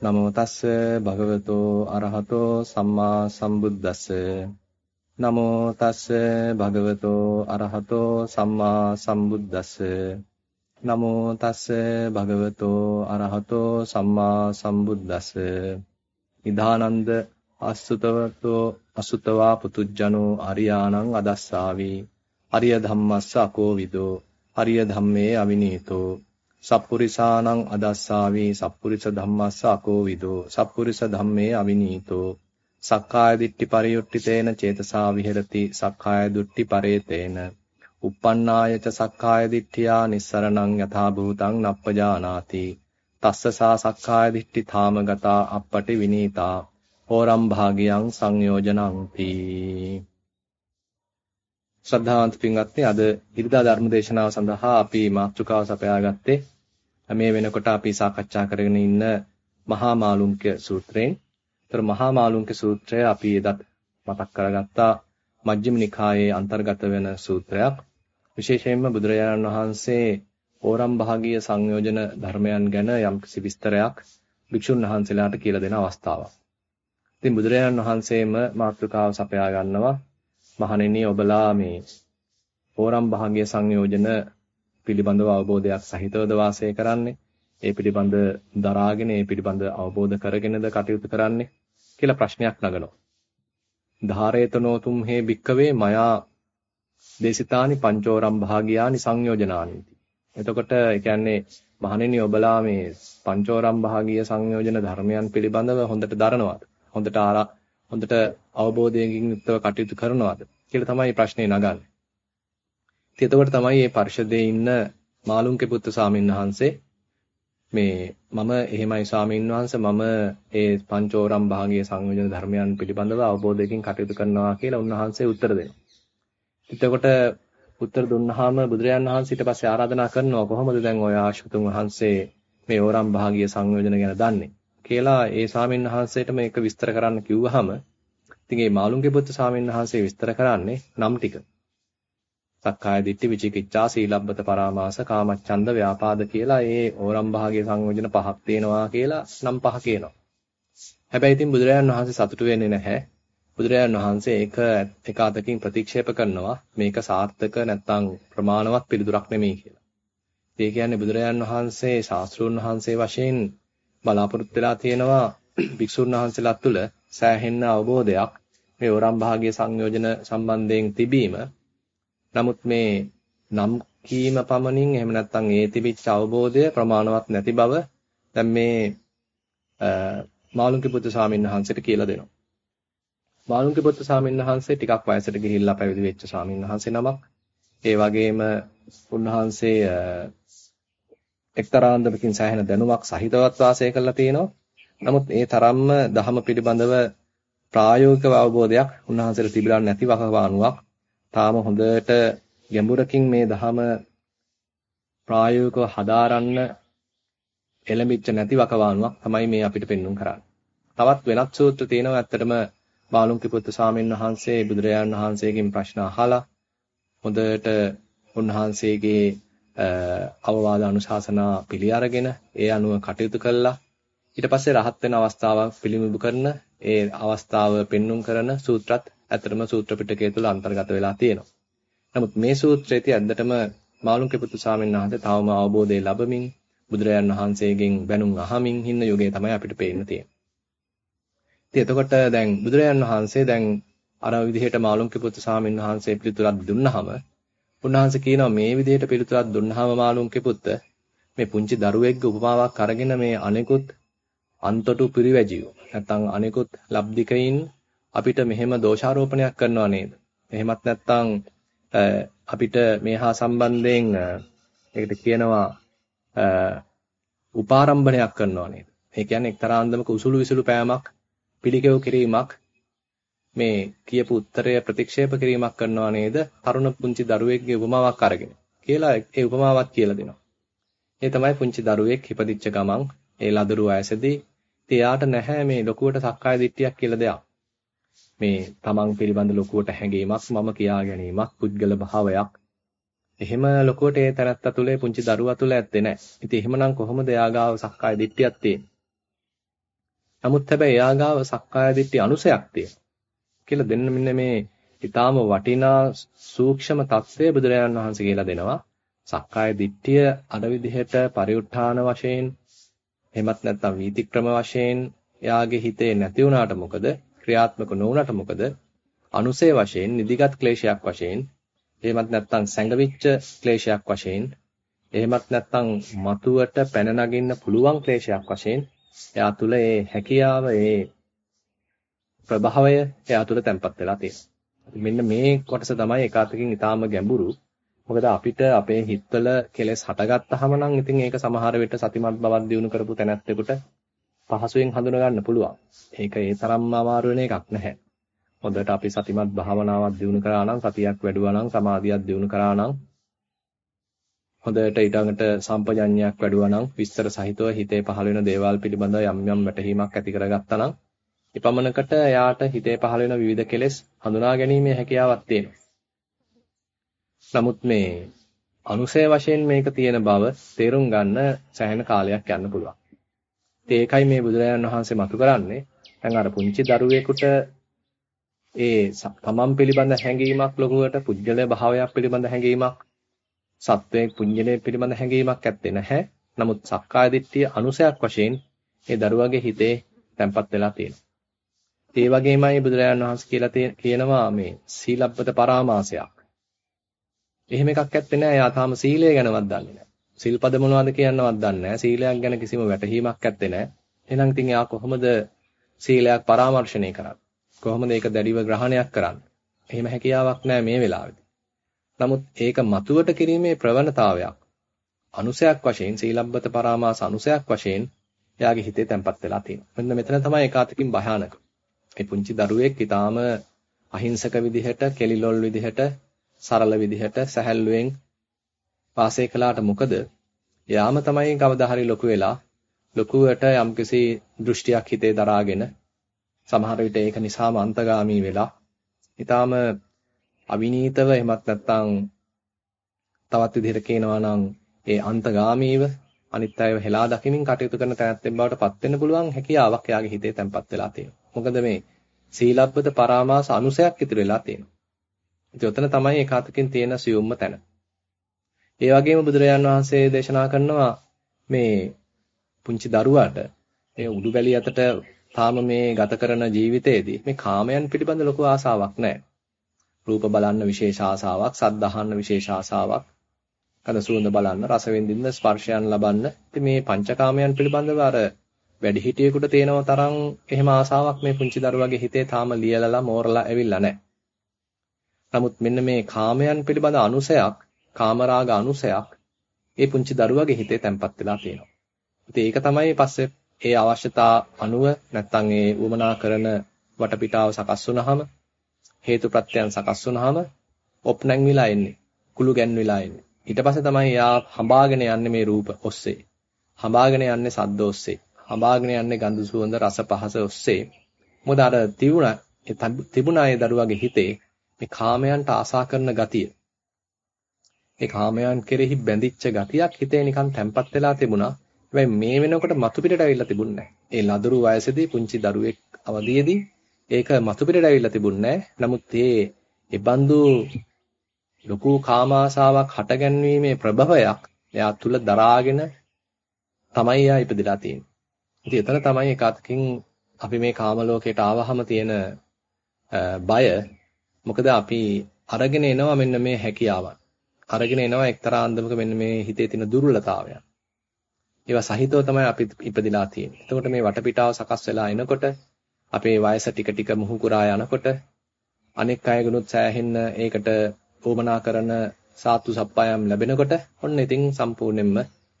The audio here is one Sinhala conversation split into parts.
නමෝ තස්ස භගවතෝ අරහතෝ සම්මා සම්බුද්දස්ස. නමෝ තස්ස භගවතෝ අරහතෝ සම්මා සම්බුද්දස්ස. නමෝ තස්ස භගවතෝ අරහතෝ සම්මා සම්බුද්දස්ස. ඉදානන්ද අසුතවතෝ අසුතවා පුතුජනෝ අරියාණං අදස්සාවි. අරිය ධම්මස්ස අකෝ විදෝ. අරිය ධම්මේ අවිනීතෝ. සප්පුරිසානං අදස්සාවි සප්පුරිස ධම්මස්ස අකෝ විදෝ සප්පුරිස ධම්මේ අවිනීතෝ සක්කාය දිට්ඨි පරියුට්ඨිතේන චේතසා විහෙරති සක්කාය දුට්ඨි පරේතේන. uppannāya ca sakkāya ditthiya nissaraṇaṃ yathā bhūtaṃ nappajānāti. tassa sā sakkāya ditthi thāmagata appati vinītā. හෝරම් භාගියං සංයෝජනಂತಿ ශ්‍රද්ධාවන්ත පින්වත්නි අද ඉරිදා ධර්ම දේශනාව සඳහා අපි මාතෘකාව සපයාගත්තේ මේ වෙනකොට අපි සාකච්ඡා කරගෙන ඉන්න මහා මාළුන්ක්‍ය සූත්‍රයෙන්. ඒතර මහා මාළුන්ක්‍ය සූත්‍රය අපි එදත් මතක් කරගත්තා මජ්ක්‍ධිම නිකායේ අන්තර්ගත වෙන සූත්‍රයක්. විශේෂයෙන්ම බුදුරජාණන් වහන්සේ ඕරම් භාගීය සංයෝජන ධර්මයන් ගැන යම්කිසි විස්තරයක් භික්ෂුන් වහන්සේලාට කියලා දෙන අවස්ථාවක්. ඉතින් බුදුරජාණන් වහන්සේම මාතෘකාව සපයා ගන්නවා මහණෙනි ඔබලා මේ ඕරම් භාග්‍ය සංයෝජන පිළිබඳව අවබෝධයක් සහිතවද වාසය කරන්නේ ඒ පිළිබඳ දරාගෙන ඒ පිළිබඳ අවබෝධ කරගෙනද කටයුතු කරන්නේ කියලා ප්‍රශ්නයක් නගනවා. ධාරේතනෝ තුම්හේ භික්කවේ මයා දේශිතානි පංචෝරම් භාගියානි සංයෝජනානි. එතකොට ඒ කියන්නේ මහණෙනි ඔබලා මේ පංචෝරම් භාගීය සංයෝජන ධර්මයන් පිළිබඳව හොඳට දරනවාද? හොඳට ආරා හොඳට අවබෝධයකින් යුක්තව කටයුතු කරනවාද කියලා තමයි ප්‍රශ්නේ නගන්නේ. ඉතින් එතකොට තමයි මේ පරිශදයේ ඉන්න මාළුන්ගේ පුත්තු ස්වාමීන් වහන්සේ මේ මම එහෙමයි ස්වාමීන් වහන්සේ මම ඒ පංචෝරම් භාගීය සංයෝජන ධර්මයන් පිළිබඳව අවබෝධයකින් කටයුතු කරනවා කියලා උන්වහන්සේ උත්තර දෙනවා. එතකොට උත්තර දුන්නාම බුදුරජාන් වහන්සේ ඊට පස්සේ ආරාධනා කරනවා කොහොමද දැන් ඔය ආශුතුන් වහන්සේ මේ ඕරම් භාගීය සංයෝජන ගැන දන්නේ? කියලා ඒ ස්වාමීන් වහන්සේට මේක විස්තර කරන්න කිව්වහම ඉතින් මේ මාළුන්ගේ පුත්තු ස්වාමීන් වහන්සේ විස්තර කරන්නේ නම් ටික. සක්කාය දිට්ඨි විචිකිච්ඡා සීලබ්බත පරාමාස කාමච්ඡන්ද ව්‍යාපාද කියලා ඒ ඕරම් භාගයේ සංයෝජන පහක් තියෙනවා කියලා නම් පහ කියනවා. හැබැයි ඉතින් බුදුරජාණන් වහන්සේ සතුටු වෙන්නේ නැහැ. බුදුරජාණන් වහන්සේ ඒක එක අතකින් ප්‍රතික්ෂේප කරනවා මේක සාර්ථක නැත්නම් ප්‍රමාණවත් පිළිතුරක් නෙමෙයි කියලා. ඒ කියන්නේ බුදුරජාණන් වහන්සේ ශාස්ත්‍රූන් වහන්සේ වශයෙන් බලාපොරොත්තු වෙලා තියෙනවා භික්ෂුන් වහන්සේලා තුළ සෑහෙන්න අවබෝධයක් මේ ඕරම් භාගයේ සංයෝජන සම්බන්ධයෙන් තිබීම. නමුත් මේ නම් කීම පමණින් එහෙම නැත්නම් ඒ තිබිච්ච අවබෝධය ප්‍රමාණවත් නැති බව දැන් මේ මාළුන්ගේ පුත්තු ස්වාමීන් වහන්සේට කියලා දෙනවා. මාළුන්ගේ පුත්තු ස්වාමීන් වහන්සේ ටිකක් වයසට ගිහිල්ලා පැවිදි වෙච්ච ස්වාමීන් වහන්සේ නමක්. ඒ වගේම උන්වහන්සේ එක්තරා අන්දමකින් සෑහෙන දැනුමක් සහිතවත් වාසය කරලා තියෙනවා. නමුත් ඒ තරම්ම ධහම පිළිබඳව ප්‍රායෝගික අවබෝධයක් උන්වහන්සේට තිබිලා නැති වකවානුවක්. තාම හොඳට ගැඹුරකින් මේ ධහම ප්‍රායෝගිකව හදාරන්න එළඹිච්ච නැති වකවානුවක් තමයි මේ අපිට පෙන්වන්න කරන්නේ. තවත් වෙනත් සූත්‍ර තියෙනවා ඇත්තටම බාලුන්කි පුත්තු සාමීන් වහන්සේ බුදුරජාණන් වහන්සේගෙන් ප්‍රශ්න අහලා හොඳට උන්වහන්සේගේ අවවාද අනුශාසනා පිළි අරගෙන ඒ අනුව කටයුතු කළා ඊට පස්සේ රහත් වෙන අවස්ථාවක් පිළිඹු කරන ඒ අවස්ථාව පෙන්눔 කරන සූත්‍රත් ඇත්තටම සූත්‍ර පිටකය තුල අන්තර්ගත වෙලා තියෙනවා. නමුත් මේ සූත්‍රයේදී ඇත්තටම මාළුන්ගේ පුතු ස්වාමීන් වහන්සේ තවම අවබෝධය ලැබමින් බුදුරජාන් වහන්සේගෙන් බැනුම් අහමින් ඉන්න යුගය තමයි අපිට පේන්න තියෙන්නේ. ඉතින් එතකොට දැන් බුදුරජාන් වහන්සේ දැන් අර විදිහට මාළුන්ගේ පුතු ස්වාමීන් වහන්සේ පිළිතුරක් දුන්නාම උන්වහන්සේ කියනවා මේ විදිහට පිළිතුරක් දුන්නාම මාළුන්ගේ පුත්ත මේ පුංචි දරුවෙක්ගේ උපමාවක් අරගෙන මේ අනෙකුත් අන්තොටු පිරිවැජියෝ නැත්නම් අනෙකුත් ලබ්ධිකයින් අපිට මෙහෙම දෝෂාරෝපණයක් කරනවා නේද? එහෙමත් නැත්නම් අපිට මේ හා සම්බන්ධයෙන් ඒකට කියනවා උපාරම්භණයක් කරනවා නේද? ඒ කියන්නේ එක්තරා අන්දමක උසුළු විසුළු පෑමක් පිළිකෙව් කිරීමක් මේ කියපු උත්තරය ප්‍රතික්ෂේප කිරීමක් කරනවා නේද? තරුණ පුංචි දරුවෙක්ගේ උපමාවක් අරගෙන කියලා ඒ උපමාවක් කියලා දෙනවා. ඒ තමයි පුංචි දරුවෙක් හිපදිච්ච ගමන් ඒ ලදරු වයසේදී එයාට නැහැ මේ ලොකුවට සක්කාය දිට්ඨියක් කියලා දෙයක්. මේ තමන් පිළිබඳ ලොකුවට හැඟීමක් මම කියා ගැනීමක් පුද්ගල භාවයක් එහෙම ලොකුවට ඒ තැනත්තා තුලේ පුංචි දරුවා තුල ඇත්තේ නැහැ. ඉතින් එහෙමනම් කොහොමද එයාගාව සක්කාය දිට්ඨියක් තියෙන්නේ? නමුත් හැබැයි එයාගාව සක්කාය දිට්ඨි අනුසයක් තියෙනවා. කියලා දෙන්න මෙන්න මේ ඊටාම වටිනා සූක්ෂම தත්ත්වය බුදුරජාණන් වහන්සේ කියලා දෙනවා. සක්කාය දිට්ඨිය අර විදිහට පරිඋත්ථාන වශයෙන් එහෙමත් නැත්නම් වීතික්‍රම වශයෙන් එයාගේ හිතේ නැති වුණාට මොකද ක්‍රියාත්මක නොවුණාට මොකද අනුසේ වශයෙන් නිදිගත් ක්ලේශයක් වශයෙන් එහෙමත් නැත්නම් සැඟවිච්ච ක්ලේශයක් වශයෙන් එහෙමත් නැත්නම් මතුවට පැන නගින්න පුළුවන් ක්ලේශයක් වශයෙන් එයා තුල ඒ හැකියාව ඒ ප්‍රභාවය එයා තුල තැම්පත් වෙලා තියෙනවා. මෙන්න මේ කොටස තමයි එකාතකින් ඊටාම ගැඹුරු. මොකද අපිට අපේ හිතවල කෙලෙස් හටගත්තාම නම් ඉතින් ඒක සමහර විට සතිමත් බවක් දිනු කරපු තැනැත්තෙකුට පහසුවෙන් හඳුනා ගන්න පුළුවන්. ඒක ඒ තරම්ම අමාරු වෙන එකක් නැහැ. හොඳට අපි සතිමත් භාවනාවක් දිනු කරා නම් සතියක් වැඩුවා නම් සමාධියක් දිනු කරා නම් හොඳට ඊටඟට සම්පජඤ්ඤයක් වැඩුවා නම් විස්තර සහිතව හිතේ පහළ වෙන දේවල් පිළිබඳව යම් යම් වැටහීමක් ඇති කරගත්තා නම් එපමණකට එයාට හිතේ පහළ වෙන විවිධ කෙලෙස් හඳුනා ගැනීමේ හැකියාවක් තියෙනවා. නමුත් මේ අනුසය වශයෙන් මේක තියෙන බව තේරුම් ගන්න සෑහෙන කාලයක් යන්න පුළුවන්. ඒකයි මේ බුදුරජාණන් වහන්සේ මතු කරන්නේ. දැන් අර පුංචි දරුවෙකුට ඒ තමන් පිළිබඳ හැඟීමක් ලොකුවට පුජ්‍යල භාවයක් පිළිබඳ හැඟීමක් සත්වයේ පුඤ්ජලයේ පිළිබඳ හැඟීමක් ඇත්තේ නැහැ. නමුත් සක්කාය දිට්ඨිය අනුසයක් වශයෙන් ඒ දරුවගේ හිතේ තැම්පත් වෙලා තියෙනවා. ඒ වගේමයි බුදුරජාණන් වහන්සේ කියලා කියනවා මේ සීලබ්බත පරාමාසයක්. එහෙම එකක් ඇත්තේ නැහැ. එයා තාම සීලය ගැනවත් දන්නේ නැහැ. සිල්පද මොනවද කියනවත් දන්නේ නැහැ. සීලයක් ගැන කිසිම වැටහීමක් ඇත්තේ නැහැ. එහෙනම් ඉතින් එයා කොහොමද සීලයක් පරාමර්ශණය කරන්නේ? කොහොමද ඒක දැඩිව ග්‍රහණයක් කරන්නේ? එහෙම හැකියාවක් නැහැ මේ වෙලාවේදී. නමුත් ඒක මතුවට කිරීමේ ප්‍රවණතාවයක් අනුසයක් වශයෙන් සීලබ්බත පරාමාස අනුසයක් වශයෙන් එයාගේ හිතේ තැම්පත් වෙලා තියෙනවා. මෙන්න මෙතන තමයි ඒකාතකින් භයානක. ඒ පුංචි දරුවෙක් ඊටාම අහිංසක විදිහට, කෙලිලොල් විදිහට, සරල විදිහට, සැහැල්ලුවෙන් වාසය කළාට මොකද? යාම තමයි කවදා හරි ලොකු වෙලා ලොකුවට යම්කිසි දෘෂ්ටියක් හිතේ දරාගෙන සමහර විට ඒක නිසාම අන්තගාමී වෙලා ඊටාම අවිනීතව එහෙමත් නැත්නම් තවත් විදිහට කියනවා නම් ඒ අන්තගාමීව අනිත් අයව හෙලා දකිමින් කටයුතු කරන තැනැත්තෙන් බවට පත් වෙන්න පුළුවන් හැකියාවක් එයාගේ හිතේ තැම්පත් වෙලා තියෙනවා. මොකද මේ සීලබ්බත පරාමාස අනුසයක් ඉතුරු වෙලා තියෙනවා. ඉතින් ඔතන තමයි ඒකාතකින් තියෙන සියුම්ම තැන. ඒ වගේම බුදුරජාන් වහන්සේ දේශනා කරනවා මේ පුංචි දරුවාට මේ උඩුබැලිය අතට තාම මේ ගත කරන ජීවිතයේදී මේ කාමයන් පිළිබඳ ලොකු ආසාවක් නැහැ. රූප බලන්න විශේෂ ආසාවක්, සද්ද අහන්න විශේෂ ආසාවක්, කන සුවඳ බලන්න, රස විඳින්න, ස්පර්ශයන් ලබන්න. ඉතින් මේ පංචකාමයන් පිළිබඳව අර වැඩිහිටියෙකුට තේනව තරම් එහෙම ආසාවක් මේ පුංචි දරුවගේ හිතේ තාම ලියලලා මෝරලා ඇවිල්ලා නැහැ. නමුත් මෙන්න මේ කාමයන් පිළිබඳ අනුසයක්, කාමරාග අනුසයක් ඒ පුංචි දරුවගේ හිතේ තැම්පත් වෙලා තියෙනවා. ඉතින් ඒක තමයි පස්සේ ඒ අවශ්‍යතා අනුව නැත්තම් ඒ උවමනා කරන වටපිටාව සකස් වුනහම හේතු ප්‍රත්‍යයන් සකස් වුනහම ඔප් නැංවිලා එන්නේ. කුළු ගැන්විලා එන්නේ. ඊට පස්සේ තමයි යා හඹාගෙන යන්නේ මේ රූප ඔස්සේ. හඹාගෙන යන්නේ සද්ද ඔස්සේ. හඹාගෙන යන්නේ ගන්ධ සුවඳ රස පහස ඔස්සේ. මොකද අර තිබුණා තිබුණා ඒ දරුවගේ හිතේ මේ කාමයන්ට ආසා කරන ගතිය. ඒ කාමයන් කෙරෙහි බැඳිච්ච ගතියක් හිතේ නිකන් තැම්පත් වෙලා තිබුණා. හැබැයි මේ වෙනකොට මතු පිටට ඇවිල්ලා තිබුණේ නැහැ. ඒ ලදරු වයසේදී පුංචි දරුවෙක් අවදියේදී ඒක මතු පිටට ඇවිල්ලා තිබුණේ නමුත් ඒ ඒබඳු ලොකු කාමාශාවක් හටගැන්වීමේ ප්‍රභවයක් එයා තුල දරාගෙන තමයි එයා ඉපදලා තියෙන්නේ. ඉතින් එතන තමයි එකතකින් අපි මේ කාම ලෝකයට ආවහම තියෙන බය මොකද අපි අරගෙන එනවා මෙන්න මේ හැකියාවන්. අරගෙන එනවා එක්තරා අන්දමක මෙන්න මේ හිතේ තියෙන දුර්වලතාවයන්. ඒවා සහිතව තමයි අපි ඉපදිලා තියෙන්නේ. එතකොට මේ වටපිටාව සකස් වෙලා එනකොට අපේ වයස ටික ටික මුහු කුරා යනකොට අනෙක් අයගුණුත් සෑහෙන්න ඒකට උවමනා කරන සාතු සප්පායම් ලැබෙනකොට ඔන්න ඉතින් සම්පූර්ණයෙන්ම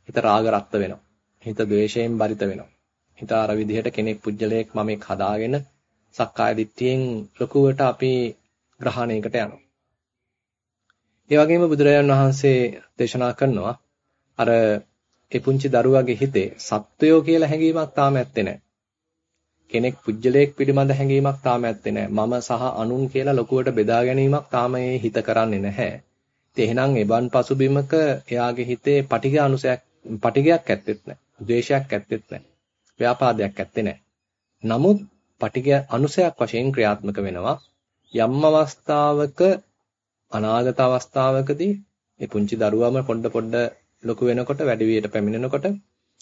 හිත රාග රක්ත වෙනවා. හිත ද්වේෂයෙන් බරිත වෙනවා. හිත අර විදිහට කෙනෙක් පුජ්‍යලයක් මම එක් හදාගෙන සක්කාය දිට්ඨියෙන් ලොකුවට අපි ග්‍රහණයකට යනවා. ඒ වගේම බුදුරජාණන් වහන්සේ දේශනා කරනවා අර ඒ පුංචි දරුවගේ හිතේ සත්වයෝ කියලා හැඟීමක් තාම ඇත්තේ නැහැ. කෙනෙක් පුජ්‍යලයක් පිළිබඳ හැඟීමක් තාම ඇත්තේ නැහැ. මම සහ අනුන් කියලා ලොකුවට බෙදා ගැනීමක් තාම ඒ හිත කරන්නේ නැහැ. ඉතින් එහෙනම් එවන් පසුබිමක එයාගේ හිතේ පටිඝ අනුසයක් පටිඝයක් ඇත්තෙත් නැහැ. ද්වේෂයක් ඇත්තෙත් නැහැ. ව්‍යාපාදයක් ඇත්තේ නැහැ. නමුත් පටිඝ අනුසයක් වශයෙන් ක්‍රියාත්මක වෙනවා. යම් අවස්ථාවක අනාගත අවස්ථාවකදී මේ පුංචි දරුවම පොඩ පොඩ ලොකු වෙනකොට වැඩි වියට පැමිණෙනකොට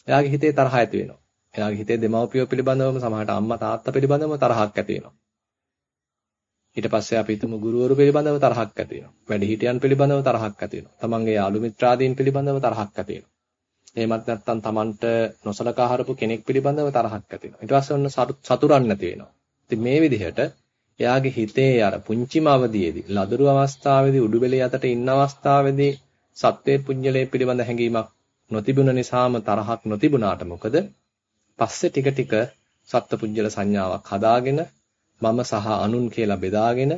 එයාගේ හිතේ තරහ ඇති වෙනවා. එයාගේ හිතේ දෙමව්පියෝ පිළිබඳවම සමහරට අම්මා තාත්තා පිළිබඳවම තරහක් ඇති වෙනවා. ඊට පස්සේ අපි හිතමු ගුරුවරු පිළිබඳව තරහක් ඇති වෙනවා. වැඩිහිටියන් පිළිබඳව තරහක් ඇති වෙනවා. තමන්ගේ යාළු මිත්‍රාදීන් පිළිබඳව තරහක් ඇති වෙනවා. එහෙමත් නැත්නම් තමන්ට නොසලකා හරපු කෙනෙක් පිළිබඳව තරහක් ඇති වෙනවා. ඊට පස්සේ ඔන්න සතුරන් නැති වෙනවා. ඉතින් මේ විදිහට එයාගේ හිතේ අර පුංචිම අවදියේදී ලදරු අවස්ථාවේදී උඩුබෙලේ අතට ඉන්න අවස්ථාවේදී සත්වයේ පුඤ්ජලයේ පිළිබඳ හැඟීමක් නොතිබුණ නිසාම තරහක් නොතිබුණාට මොකද පස්සේ ටික ටික සත්පුඤ්ජල සංඥාවක් හදාගෙන මම සහ අනුන් කියලා බෙදාගෙන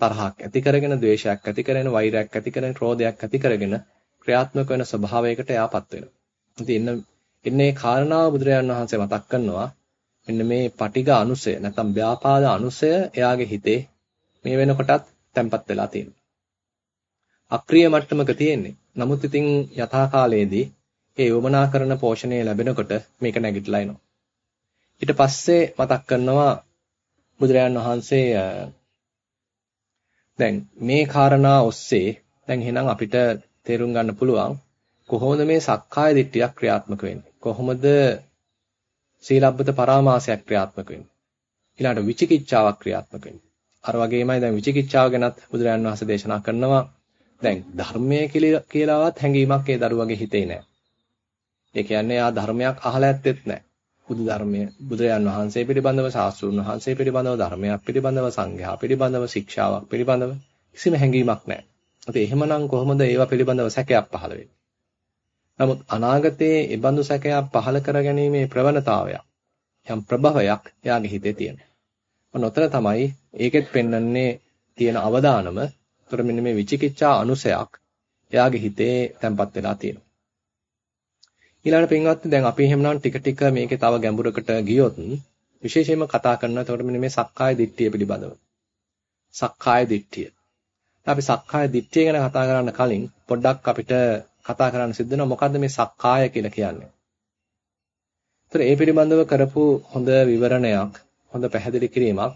තරහක් ඇති කරගෙන ද්වේෂයක් ඇති කරගෙන වෛරයක් ඇති කරගෙන ක්‍රෝධයක් ඇති කරගෙන ක්‍රියාත්මක වෙන ස්වභාවයකට එයාපත් වෙනවා. ඉතින් එන්න එන්නේ කාරණාව බුදුරජාණන් වහන්සේ මතක් කරනවා මෙන්න මේ පටිඝ අනුසය නැත්නම් ව්‍යාපාද අනුසය එයාගේ හිතේ මේ වෙනකොටත් තැම්පත් වෙලා තියෙනවා. අක්‍රීය මට්ටමක තියෙන්නේ. නමුත් ඉතින් යථා කාලයේදී ඒ යොමනා කරන පෝෂණය ලැබෙනකොට මේක නැගිටලා එනවා. ඊට පස්සේ මතක් කරනවා බුදුරජාන් වහන්සේ දැන් මේ කාරණා ඔස්සේ දැන් එහෙනම් අපිට තේරුම් ගන්න පුළුවන් කොහොමද මේ සක්කාය දිට්ඨියක් ක්‍රියාත්මක වෙන්නේ කොහොමද සීලබ්බත පරාමාසයක් ක්‍රියාත්මක වෙන්නේ ඊළඟට විචිකිච්ඡාවක් ක්‍රියාත්මක වෙන්නේ අර වගේමයි දැන් විචිකිච්ඡාව ගැනත් බුදුරජාන් වහන්සේ දේශනා කරනවා. දැන් ධර්මය කියලාවත් හැඟීමක් ඒ දරුවගේ හිතේ නැහැ ඒ කියන්නේ ආ ධර්මයක් අහලා ඇත්තෙත් නැහැ බුදු ධර්මය බුදුරජාන් වහන්සේ පිළිබඳව ශාස්ත්‍රුන් වහන්සේ පිළිබඳව ධර්මයක් පිළිබඳව සංඝයා පිළිබඳව ශික්ෂාවක් පිළිබඳව කිසිම හැඟීමක් නැහැ. ඉතින් එහෙමනම් කොහොමද ඒවා පිළිබඳව සැකයක් පහළ වෙන්නේ? නමුත් අනාගතයේ ඒ බඳු සැකයක් පහළ කරගැනීමේ ප්‍රවණතාවයක් යම් ප්‍රභවයක් එයාගේ හිතේ තියෙනවා. ඔන්න ඔතන තමයි ඒකෙත් පෙන්වන්නේ තියෙන අවදානම. ඒතර මෙන්න මේ විචිකිච්ඡා අනුසයක් එයාගේ හිතේ තැම්පත් වෙලා තියෙනවා. ඊළඟ පින්වත්නි දැන් අපි එහෙමනම් ටික ටික මේකේ තව ගැඹුරකට ගියොත් විශේෂයෙන්ම කතා කරනවා එතකොට මෙන්න මේ සක්කාය දිට්ඨිය පිළිබඳව. සක්කාය දිට්ඨිය. අපි සක්කාය දිට්ඨිය ගැන කතා කරන්න කලින් පොඩ්ඩක් අපිට කතා කරන්න සිද්ධ වෙනවා මොකද්ද මේ සක්කාය කියලා කියන්නේ. ඒතර ඒ පිළිබඳව කරපු හොඳ විවරණයක්, හොඳ පැහැදිලි කිරීමක්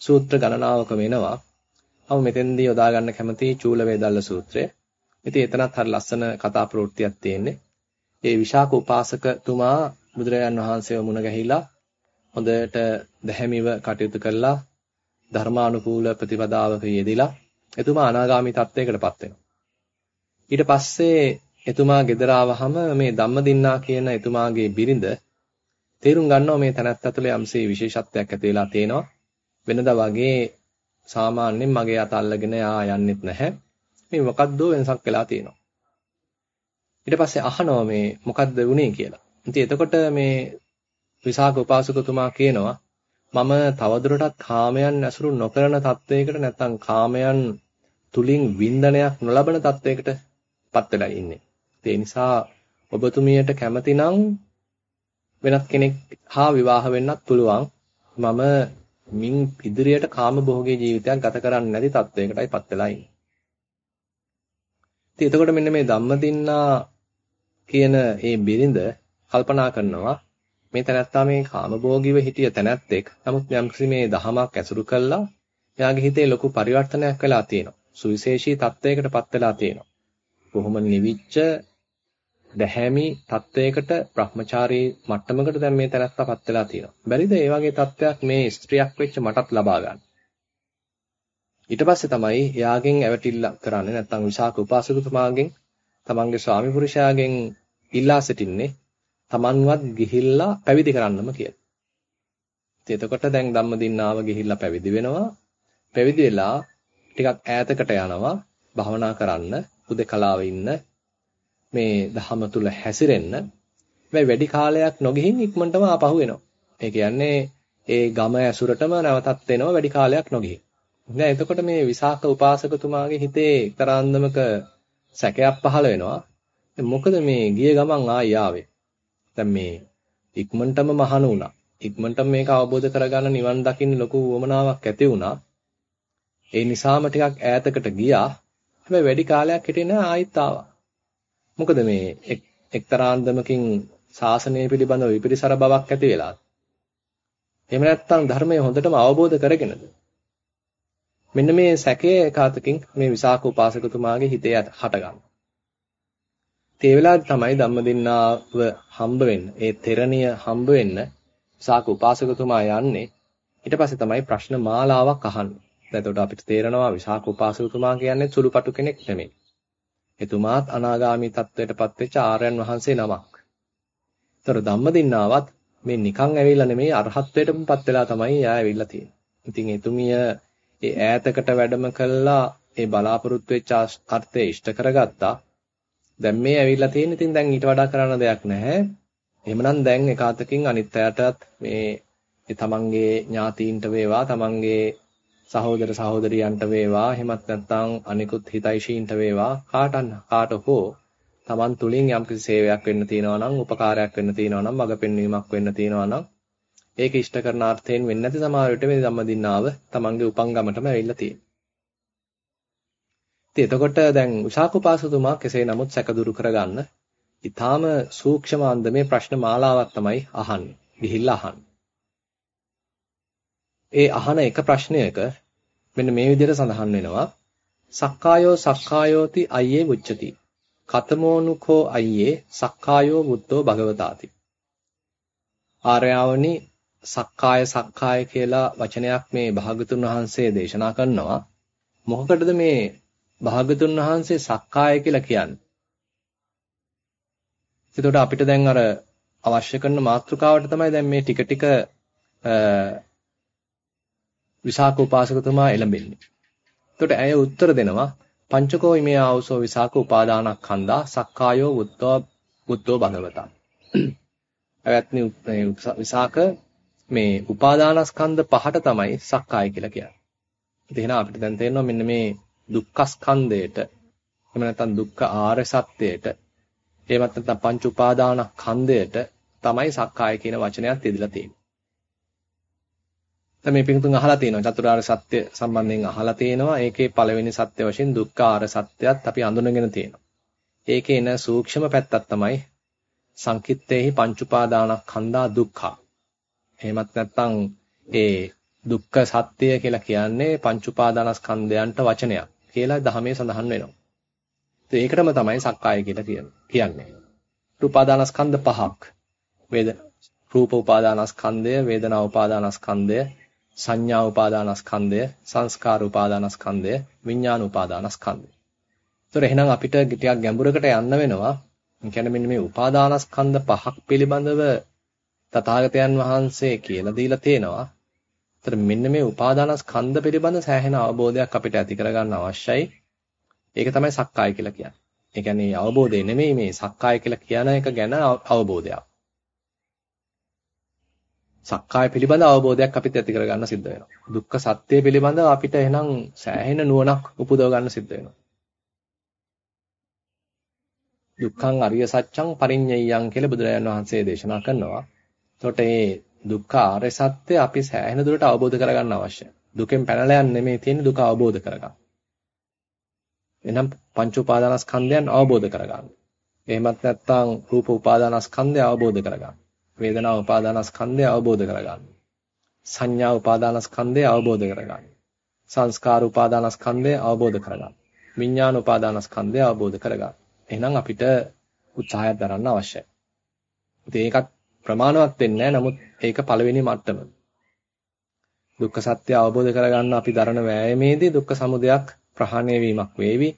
සූත්‍ර ගණනාවක වෙනවා. මම මෙතෙන්දී යොදා ගන්න කැමති චූල වේදල්ල සූත්‍රය. ඉතින් එතනත් හරි ලස්සන කතා ප්‍රවෘත්තියක් තියෙන්නේ. ඒ විශාක උපාසකතුමා බුදුරජාන් වහන්සේව මුණ ගැහිලා හොඳට දැහැමිව කටයුතු කළා ධර්මානුකූල ප්‍රතිපදාවක යෙදিলা එතුමා අනාගාමී තත්වයකටපත් වෙනවා. ඊට පස්සේ එතුමා ගෙදර ආවහම මේ ධම්මදින්නා කියන එතුමාගේ බිරිඳ තේරුම් ගන්නවා මේ තැනැත්තා තුළ යම්සේ විශේෂත්වයක් ඇති වෙලා තියෙනවා. වෙනදා වගේ සාමාන්‍යයෙන් මගේ අත අල්ලගෙන යා යන්නෙත් නැහැ. මේ මොකද්ද වෙනසක් වෙලා තියෙනවා. ඊට පස්සේ අහනවා මේ මොකද්ද වුනේ කියලා. ඉතින් එතකොට මේ විසාක උපාසකතුමා කියනවා මම තවදුරටත් කාමයන් ඇසුරු නොකරන තත්වයකට නැත්නම් කාමයන් තුලින් වින්දනයක් නොලබන තත්වයකට පත් වෙලා ඉන්නේ. ඒ නිසා ඔබතුමියට කැමතිනම් වෙනත් කෙනෙක් හා විවාහ වෙන්නත් පුළුවන්. මම මින් ඉදිරියට කාම භෝගී ජීවිතයක් ගත කරන්නේ නැති තත්වයකටයි පත් වෙලා ඉන්නේ. ඉතින් එතකොට මෙන්න මේ ධම්මදින්නා කියන ඒ බිරිඳ කල්පනා කරනවා මේ තැනැත්තා මේ කාමභෝගීව හිටිය තැනැත්තෙක්. නමුත් යම්කිසි මේ දහමක් ඇසුරු කළා එයාගේ හිතේ ලොකු පරිවර්තනයක් වෙලා තියෙනවා. සුවිශේෂී තත්වයකටපත් වෙලා තියෙනවා. බොහොම නිවිච්ච දැහැමි තත්වයකට Brahmachari මට්ටමකට දැන් මේ තැනැත්තාපත් වෙලා තියෙනවා. බැරිද ඒ වගේ තත්වයක් මේ ස්ත්‍රියක් වෙච්ච මටත් ලබා ගන්න? ඊට පස්සේ තමයි එයාගෙන් ඇවටිල්ල කරන්නේ නැත්නම් විශාක උපාසකතුමාගෙන් තමන්ගේ ස්වාමි පුරුෂයාගෙන් ඉල්ලා සිටින්නේ තමන්වත් ගිහිල්ලා පැවිදි කරන්නම කියලා. ඉතින් එතකොට දැන් ධම්මදින්නාව ගිහිල්ලා පැවිදි වෙනවා. පැවිදි වෙලා ටිකක් ඈතකට යනවා භවනා කරන්න, උදේකලාව ඉන්න මේ ධහම තුල හැසිරෙන්න. හැබැයි වැඩි කාලයක් නොගිහින් ඉක්මනටම ආපහු එනවා. ඒ කියන්නේ ඒ ගම ඇසුරටම නැවතත් එනවා වැඩි කාලයක් නොගිහින්. දැන් එතකොට මේ විසාක උපාසකතුමාගේ හිතේ එක්තරාන්දමක සැකයක් පහළ වෙනවා. මොකද මේ ගිය ගමන් ආයි ආවේ. දැන් මේ ඉක්මනටම මහාන වුණා. ඉක්මනටම මේක අවබෝධ කරගන්න නිවන් දකින්න ලොකු වමනාවක් ඇති වුණා. ඒ නිසාම ටිකක් ඈතකට ගියා. හැබැයි වැඩි කාලයක් හිටියේ නැහැ ආයිත් ආවා. මොකද මේ එක්තරා අන්දමකින් ශාසනය පිළිබඳව විපිරිසර බවක් ඇති වෙලා. එහෙම නැත්නම් ධර්මය හොඳටම අවබෝධ කරගෙනද? මෙන්න මේ සැකය කාතකින් මේ විසාක උපාසකතුමාගේ හිතේ හටගන්නවා. ඒ වෙලාවේ තමයි ධම්මදින්නාව හම්බ වෙන්න, ඒ තෙරණිය හම්බ වෙන්න විසාක උපාසකතුමා යන්නේ. ඊට පස්සේ තමයි ප්‍රශ්න මාලාවක් අහන්නේ. එතකොට අපිට තේරෙනවා විසාක උපාසකතුමා කියන්නේ සුළුපටු කෙනෙක් නෙමෙයි. එතුමාත් අනාගාමී තත්වයටපත් වෙච්ච ආර්යයන් වහන්සේ නමක්. ඒතර ධම්මදින්නාවත් මේ නිකන් ඇවිල්ලා නෙමෙයි අරහත්ත්වයටමපත් වෙලා තමයි එයා ඇවිල්ලා තියෙන්නේ. ඉතින් එතුමිය ඒ ඈතකට වැඩම කළා ඒ බලාපොරොත්තු වෙච්ච අර්ථය ඉෂ්ට කරගත්තා. දැන් මේ ඇවිල්ලා තියෙන ඉතින් දැන් ඊට වඩා කරන්න දෙයක් නැහැ. එහෙමනම් දැන් එකාතකින් අනිත් අයටත් මේ තමන්ගේ ඥාතීන්ට වේවා තමන්ගේ සහෝදර සහෝදරියන්ට වේවා එහෙමත් නැත්නම් අනිකුත් හිතයිෂීන්ට වේවා කාටන් කාට හෝ Taman තුලින් යම්කිසි සේවයක් වෙන්න තියෙනවා නම් උපකාරයක් වෙන්න තියෙනවා නම් මඟ පෙන්වීමක් වෙන්න තියෙනවා නම් ඒක ඉෂ්ට කරන අර්ථයෙන් වෙන්නේ නැති සමහර විට මේ ධම්මදින්නාව Tamanගේ උපංගමටම ඇවිල්ලා තියෙනවා. ඉතින් එතකොට දැන් උසාකුපාසතුමා කෙසේ නමුත් සැක දුරු කරගන්න ඊටාම සූක්ෂම අන්දමේ ප්‍රශ්න මාලාවක් තමයි අහන්නේ. ගිහිල්ලා අහන්නේ. ඒ අහන එක ප්‍රශ්නයක මෙන්න මේ විදිහට සඳහන් වෙනවා. සක්කායෝ සක්කායෝති අයියේ උච්චති කතමෝනුකෝ අයියේ සක්කායෝ බුද්ධෝ භගවතාති. ආර්යාවනි සක්කාය සක්කාය කියලා වචනයක් මේ භාගතුන් වහන්සේ දේශනා කරනවා. මොකකටද මේ භාගතුන් වහන්සේ සක්කාය කියලා කියන්නේ? එතකොට අපිට දැන් අර අවශ්‍ය කරන මාතෘකාවට තමයි දැන් මේ ටික ටික විසාක උපාසකතුමා එළඹෙන්නේ. එතකොට ඇය උත්තර දෙනවා පංචකෝ ඉමේ ආවසෝ විසාක උපාදානස්කන්ධා සක්කායෝ බුද්ධෝ බුද්ධෝ භගවතා. ඇවැත්නි විසාක මේ උපාදානස්කන්ධ පහට තමයි සක්කාය කියලා කියන්නේ. ඉතින් එහෙනම් අපිට දැන් තේරෙනවා මෙන්න මේ දුක්ඛස්කන්ධයට එහෙම නැත්නම් දුක්ඛ ආර්ය සත්‍යයට එහෙමත් නැත්නම් පංච උපාදානස්කන්ධයට තමයි සක්කාය කියන වචනයත් යෙදලා තියෙන්නේ. දැන් මේ පිටුතුන් අහලා තියෙනවා චතුරාර්ය සත්‍ය සම්බන්ධයෙන් අහලා තියෙනවා. ඒකේ පළවෙනි සත්‍ය වශයෙන් දුක්ඛාර සත්‍යයත් අපි අඳුනගෙන තියෙනවා. ඒකේ එන සූක්ෂම පැත්තක් තමයි සංකිට්ඨේහි පංච උපාදානස්කන්ධා දුක්ඛ. එහෙමත් නැත්නම් ඒ දුක්ඛ සත්‍ය කියලා කියන්නේ පංච උපාදානස්කන්ධයන්ට වචනයක් කියලා ධර්මයේ සඳහන් වෙනවා. ඒකටම තමයි සක්කාය කියලා කියන්නේ. රූපාදානස්කන්ධ පහක්. වේද රූප උපාදානස්කන්ධය, වේදනා උපාදානස්කන්ධය, සංඥා උපාදානස්කන්ධය, සංස්කාර උපාදානස්කන්ධය, විඥාන උපාදානස්කන්ධය. ඒතර එහෙනම් අපිට ටිකක් ගැඹුරකට යන්න වෙනවා. ඒ කියන්නේ මෙන්න මේ උපාදානස්කන්ධ පහක් පිළිබඳව තථාගතයන් වහන්සේ කියලා දීලා තියෙනවා. ඒතර මෙන්න මේ උපාදානස්කන්ධ පිළිබඳ සෑහෙන අවබෝධයක් අපිට ඇති කරගන්න අවශ්‍යයි. ඒක තමයි සක්කාය කියලා කියන්නේ. ඒ කියන්නේ අවබෝධය නෙමෙයි මේ සක්කාය කියලා කියන එක ගැන අවබෝධයක්. සක්කාය පිළිබඳ අවබෝධයක් අපිට ඇති කරගන්න සිද්ධ වෙනවා. දුක්ඛ සත්‍ය පිළිබඳ අපිට එහෙනම් සෑහෙන නුවණක් උපදව ගන්න සිද්ධ වෙනවා. දුක්ඛං අරිය සත්‍යං පරිඤ්ඤයං කියලා බුදුරජාණන් වහන්සේ දේශනා කරනවා. එතකොට මේ දුක්ඛ ආර්ය සත්‍ය අපි සෑහෙන දුරට අවබෝධ කරගන්න අවශ්‍යයි. දුකෙන් පැනලා යන්නේ නෙමෙයි තියෙන්නේ දුක අවබෝධ කරගන්න. එහෙනම් පංච උපාදානස්කන්ධයන් අවබෝධ කරගන්න. එහෙමත් නැත්නම් රූප උපාදානස්කන්ධය අවබෝධ කරගන්න. වේදනා උපාදානස්කන්ධය අවබෝධ කරගන්න. සංඥා උපාදානස්කන්ධය අවබෝධ කරගන්න. සංස්කාර උපාදානස්කන්ධය අවබෝධ කරගන්න. විඥාන උපාදානස්කන්ධය අවබෝධ කරගන්න. එහෙනම් අපිට උත්සාහයක් දරන්න අවශ්‍යයි. ඉතින් ඒකත් ප්‍රමාණවත් වෙන්නේ නමුත් ඒක පළවෙනි මට්ටම. දුක්ඛ සත්‍ය අවබෝධ කරගන්න අපි දරන වෑයමේදී දුක්ඛ සමුදයක් ප්‍රහාණය වීමක් වේවි.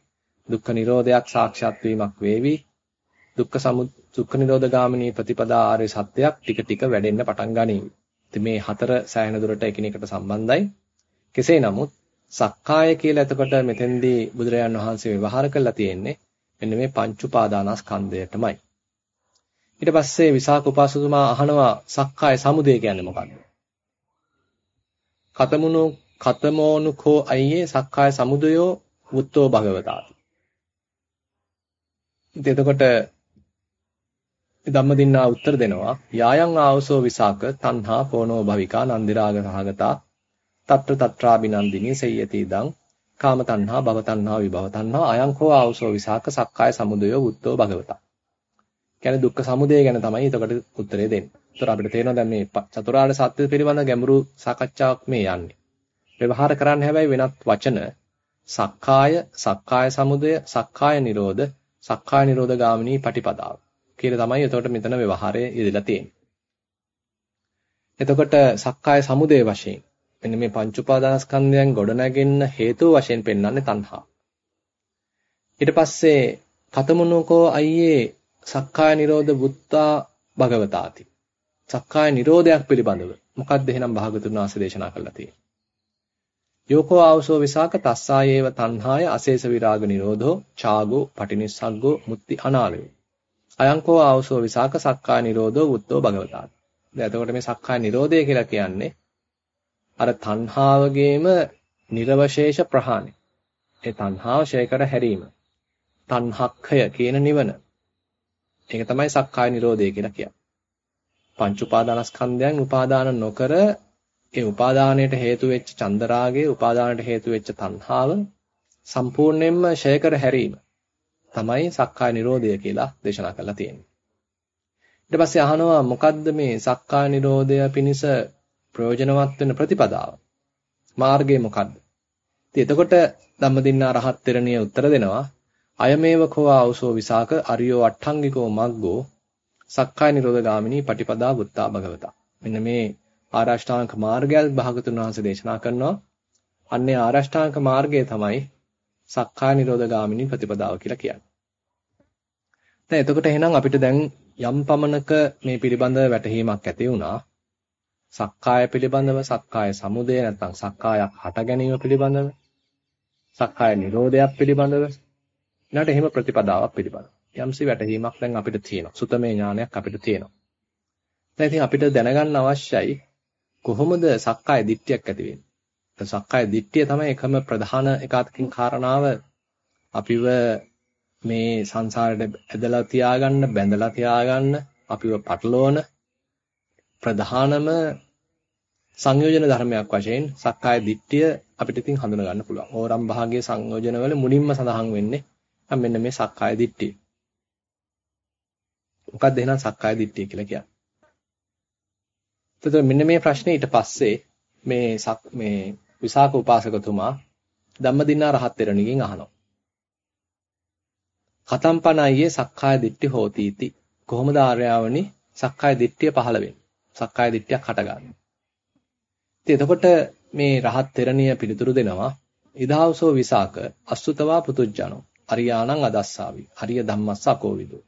දුක්ඛ නිරෝධයක් සාක්ෂාත් වීමක් වේවි. දුක්ඛ සමු දුක්ඛ නිරෝධ ගාමිනී ප්‍රතිපදා ආර්ය සත්‍යයක් ටික ටික වැඩෙන්න පටන් ගනීවි. ඉතින් මේ හතර සෑහෙන දුරට එකිනෙකට සම්බන්ධයි. කෙසේ නමුත් සක්කාය කියලා එතකොට මෙතෙන්දී බුදුරජාන් වහන්සේ විවහාර කරලා තියෙන්නේ මෙන්න මේ පංච උපාදානස්කන්ධයටමයි. ඊට පස්සේ විසාක උපාසතුමා අහනවා සක්කාය සමුදය කියන්නේ මොකක්ද? කතමුණු කතමෝනුකෝ අයියේ සක්කාය සමුදයෝ වුත්තෝ භගවතාති. ඉතින් එතකොට ධම්මදින්නා උත්තර දෙනවා යායන් ආවසෝ විසාක තණ්හා පෝනෝ භවිකා නන්දිරාග සහගතා తත්‍ර తත්‍රාබිනන්දිනී සේයති දං කාම තණ්හා භව තණ්හා විභව තණ්හා අයං කෝ ආවසෝ විසාක සක්කාය සමුදයෝ උත්තෝ භගවතා කියන්නේ දුක්ඛ සමුදය ගැන තමයි එතකොට උත්තරේ දෙන්නේ. ඒතර අපිට තේරෙනවා දැන් මේ චතුරාර්ය සත්‍ය පිළිබඳ ගැඹුරු සාකච්ඡාවක් මේ යන්නේ. ව්‍යවහාර කරන්න හැබැයි වෙනත් වචන සක්කාය, සක්කාය සමුදය, සක්කාය නිරෝධ, සක්කාය නිරෝධ ගාමිනී පටිපදාව. කියලා තමයි එතකොට මෙතන ව්‍යවහාරය යෙදලා තියෙන්නේ. එතකොට සක්කාය සමුදය වශයෙන් මෙන්න මේ පංච උපාදානස්කන්ධයන් ගොඩනැගෙන්න හේතුව වශයෙන් පෙන්වන්නේ තණ්හා. ඊට පස්සේ කතමනෝකෝ අයියේ සක්කාය නිරෝධ බුත්තා භගවතාති. සක්කාය නිරෝධයක් පිළිබඳව මොකක්ද එහෙනම් භාගතුන් වහන්සේ දේශනා කළා තියෙන්නේ? යෝකෝ ආවසෝ විසාක තස්සායේව තණ්හාය අශේෂ විරාග නිරෝධෝ ඡාගෝ පටිනිස්සග්ගෝ මුත්‍ති අනාලයෝ. අයංකෝ ආවසෝ විසාක සක්කාය නිරෝධෝ බුත්තෝ භගවතාති. දැන් එතකොට මේ සක්කාය නිරෝධය කියලා කියන්නේ අර තණ්හාවගේම නිර්වශේෂ ප්‍රහාණය. ඒ තණ්හාව ෂය කර හැරීම. තණ්හක්ඛය කියන නිවන. ඒක තමයි සක්කාය නිරෝධය කියලා කියන්නේ. පංච උපාදානස්කන්ධයන් උපාදාන නොකර ඒ උපාදානයට හේතු වෙච්ච චන්දරාගය, උපාදානයට හේතු වෙච්ච තණ්හාව සම්පූර්ණයෙන්ම ෂය කර හැරීම තමයි සක්කාය නිරෝධය කියලා දේශනා කරලා තියෙන්නේ. ඊට පස්සේ අහනවා මොකද්ද මේ සක්කාය නිරෝධය පිණිස ප්‍රයෝජනවත් වෙන ප්‍රතිපදාව? මාර්ගය මොකද්ද? ඉතින් එතකොට ධම්මදින්නා රහත් තෙරණිය උත්තර දෙනවා අයමේව කෝ ආවසෝ විසාක අරියෝ අට්ඨංගිකෝ මග්ගෝ සක්කාය නිරෝධ ගාමිනී පටිපදා බුත්තා භගවතා. මෙන්න මේ ආරෂ්ඨාංග මාර්ගයල් භාගතුන් වහන්සේ දේශනා කරනවා. අන්නේ ආරෂ්ඨාංග මාර්ගය තමයි සක්කාය නිරෝධ ගාමිනී ප්‍රතිපදාව කියලා කියන්නේ. දැන් එතකොට එහෙනම් අපිට දැන් යම් පමණක මේ පිළිබඳව වැටහීමක් ඇති වුණා. සක්කාය පිළිබඳව සක්කාය සමුදය නැත්නම් සක්කායක් හට ගැනීම පිළිබඳව සක්කාය නිරෝධයක් පිළිබඳව ඊළඟට එහෙම ප්‍රතිපදාවක් පිළිබඳව යම්සි වැටහීමක් දැන් අපිට තියෙනවා සුතමේ ඥානයක් අපිට තියෙනවා දැන් ඉතින් අපිට දැනගන්න අවශ්‍යයි කොහොමද සක්කාය දිට්ඨියක් ඇති වෙන්නේ සක්කාය දිට්ඨිය තමයි එකම ප්‍රධාන එකකින් කාරණාව අපිව මේ සංසාරයට ඇදලා තියාගන්න බැඳලා තියාගන්න අපිව පටලවන ප්‍රධානම සංයෝජන ධර්මයක් වශයෙන් සක්කාය දිට්ඨිය අපිට ඉතින් හඳුනා ගන්න පුළුවන්. ඕරම් භාගයේ සංයෝජනවල මුලින්ම සඳහන් වෙන්නේ මෙන්න මේ සක්කාය දිට්ඨිය. මොකක්ද එහෙනම් සක්කාය දිට්ඨිය කියලා කියන්නේ? එතකොට මෙන්න මේ ප්‍රශ්නේ ඊට පස්සේ මේ මේ විසාක උපාසකතුමා ධම්මදින්නා රහත් තෙරණියගෙන් අහනවා. කතම්පනයියේ සක්කාය දිට්ඨි හෝතිති. කොහොමද ආර්යාවනි සක්කාය දිට්ඨිය පහළ වෙන්නේ? සක්කාය දිට්ඨියක් හටගන්නේ. ඉතින් එතකොට මේ රහත් තෙරණිය පිළිතුරු දෙනවා ඉදාවසෝ විසාක අසුතවා පුතුජ්ජනෝ අරියාණං අදස්සාවි අරිය ධම්මස්ස අකෝවිදෝ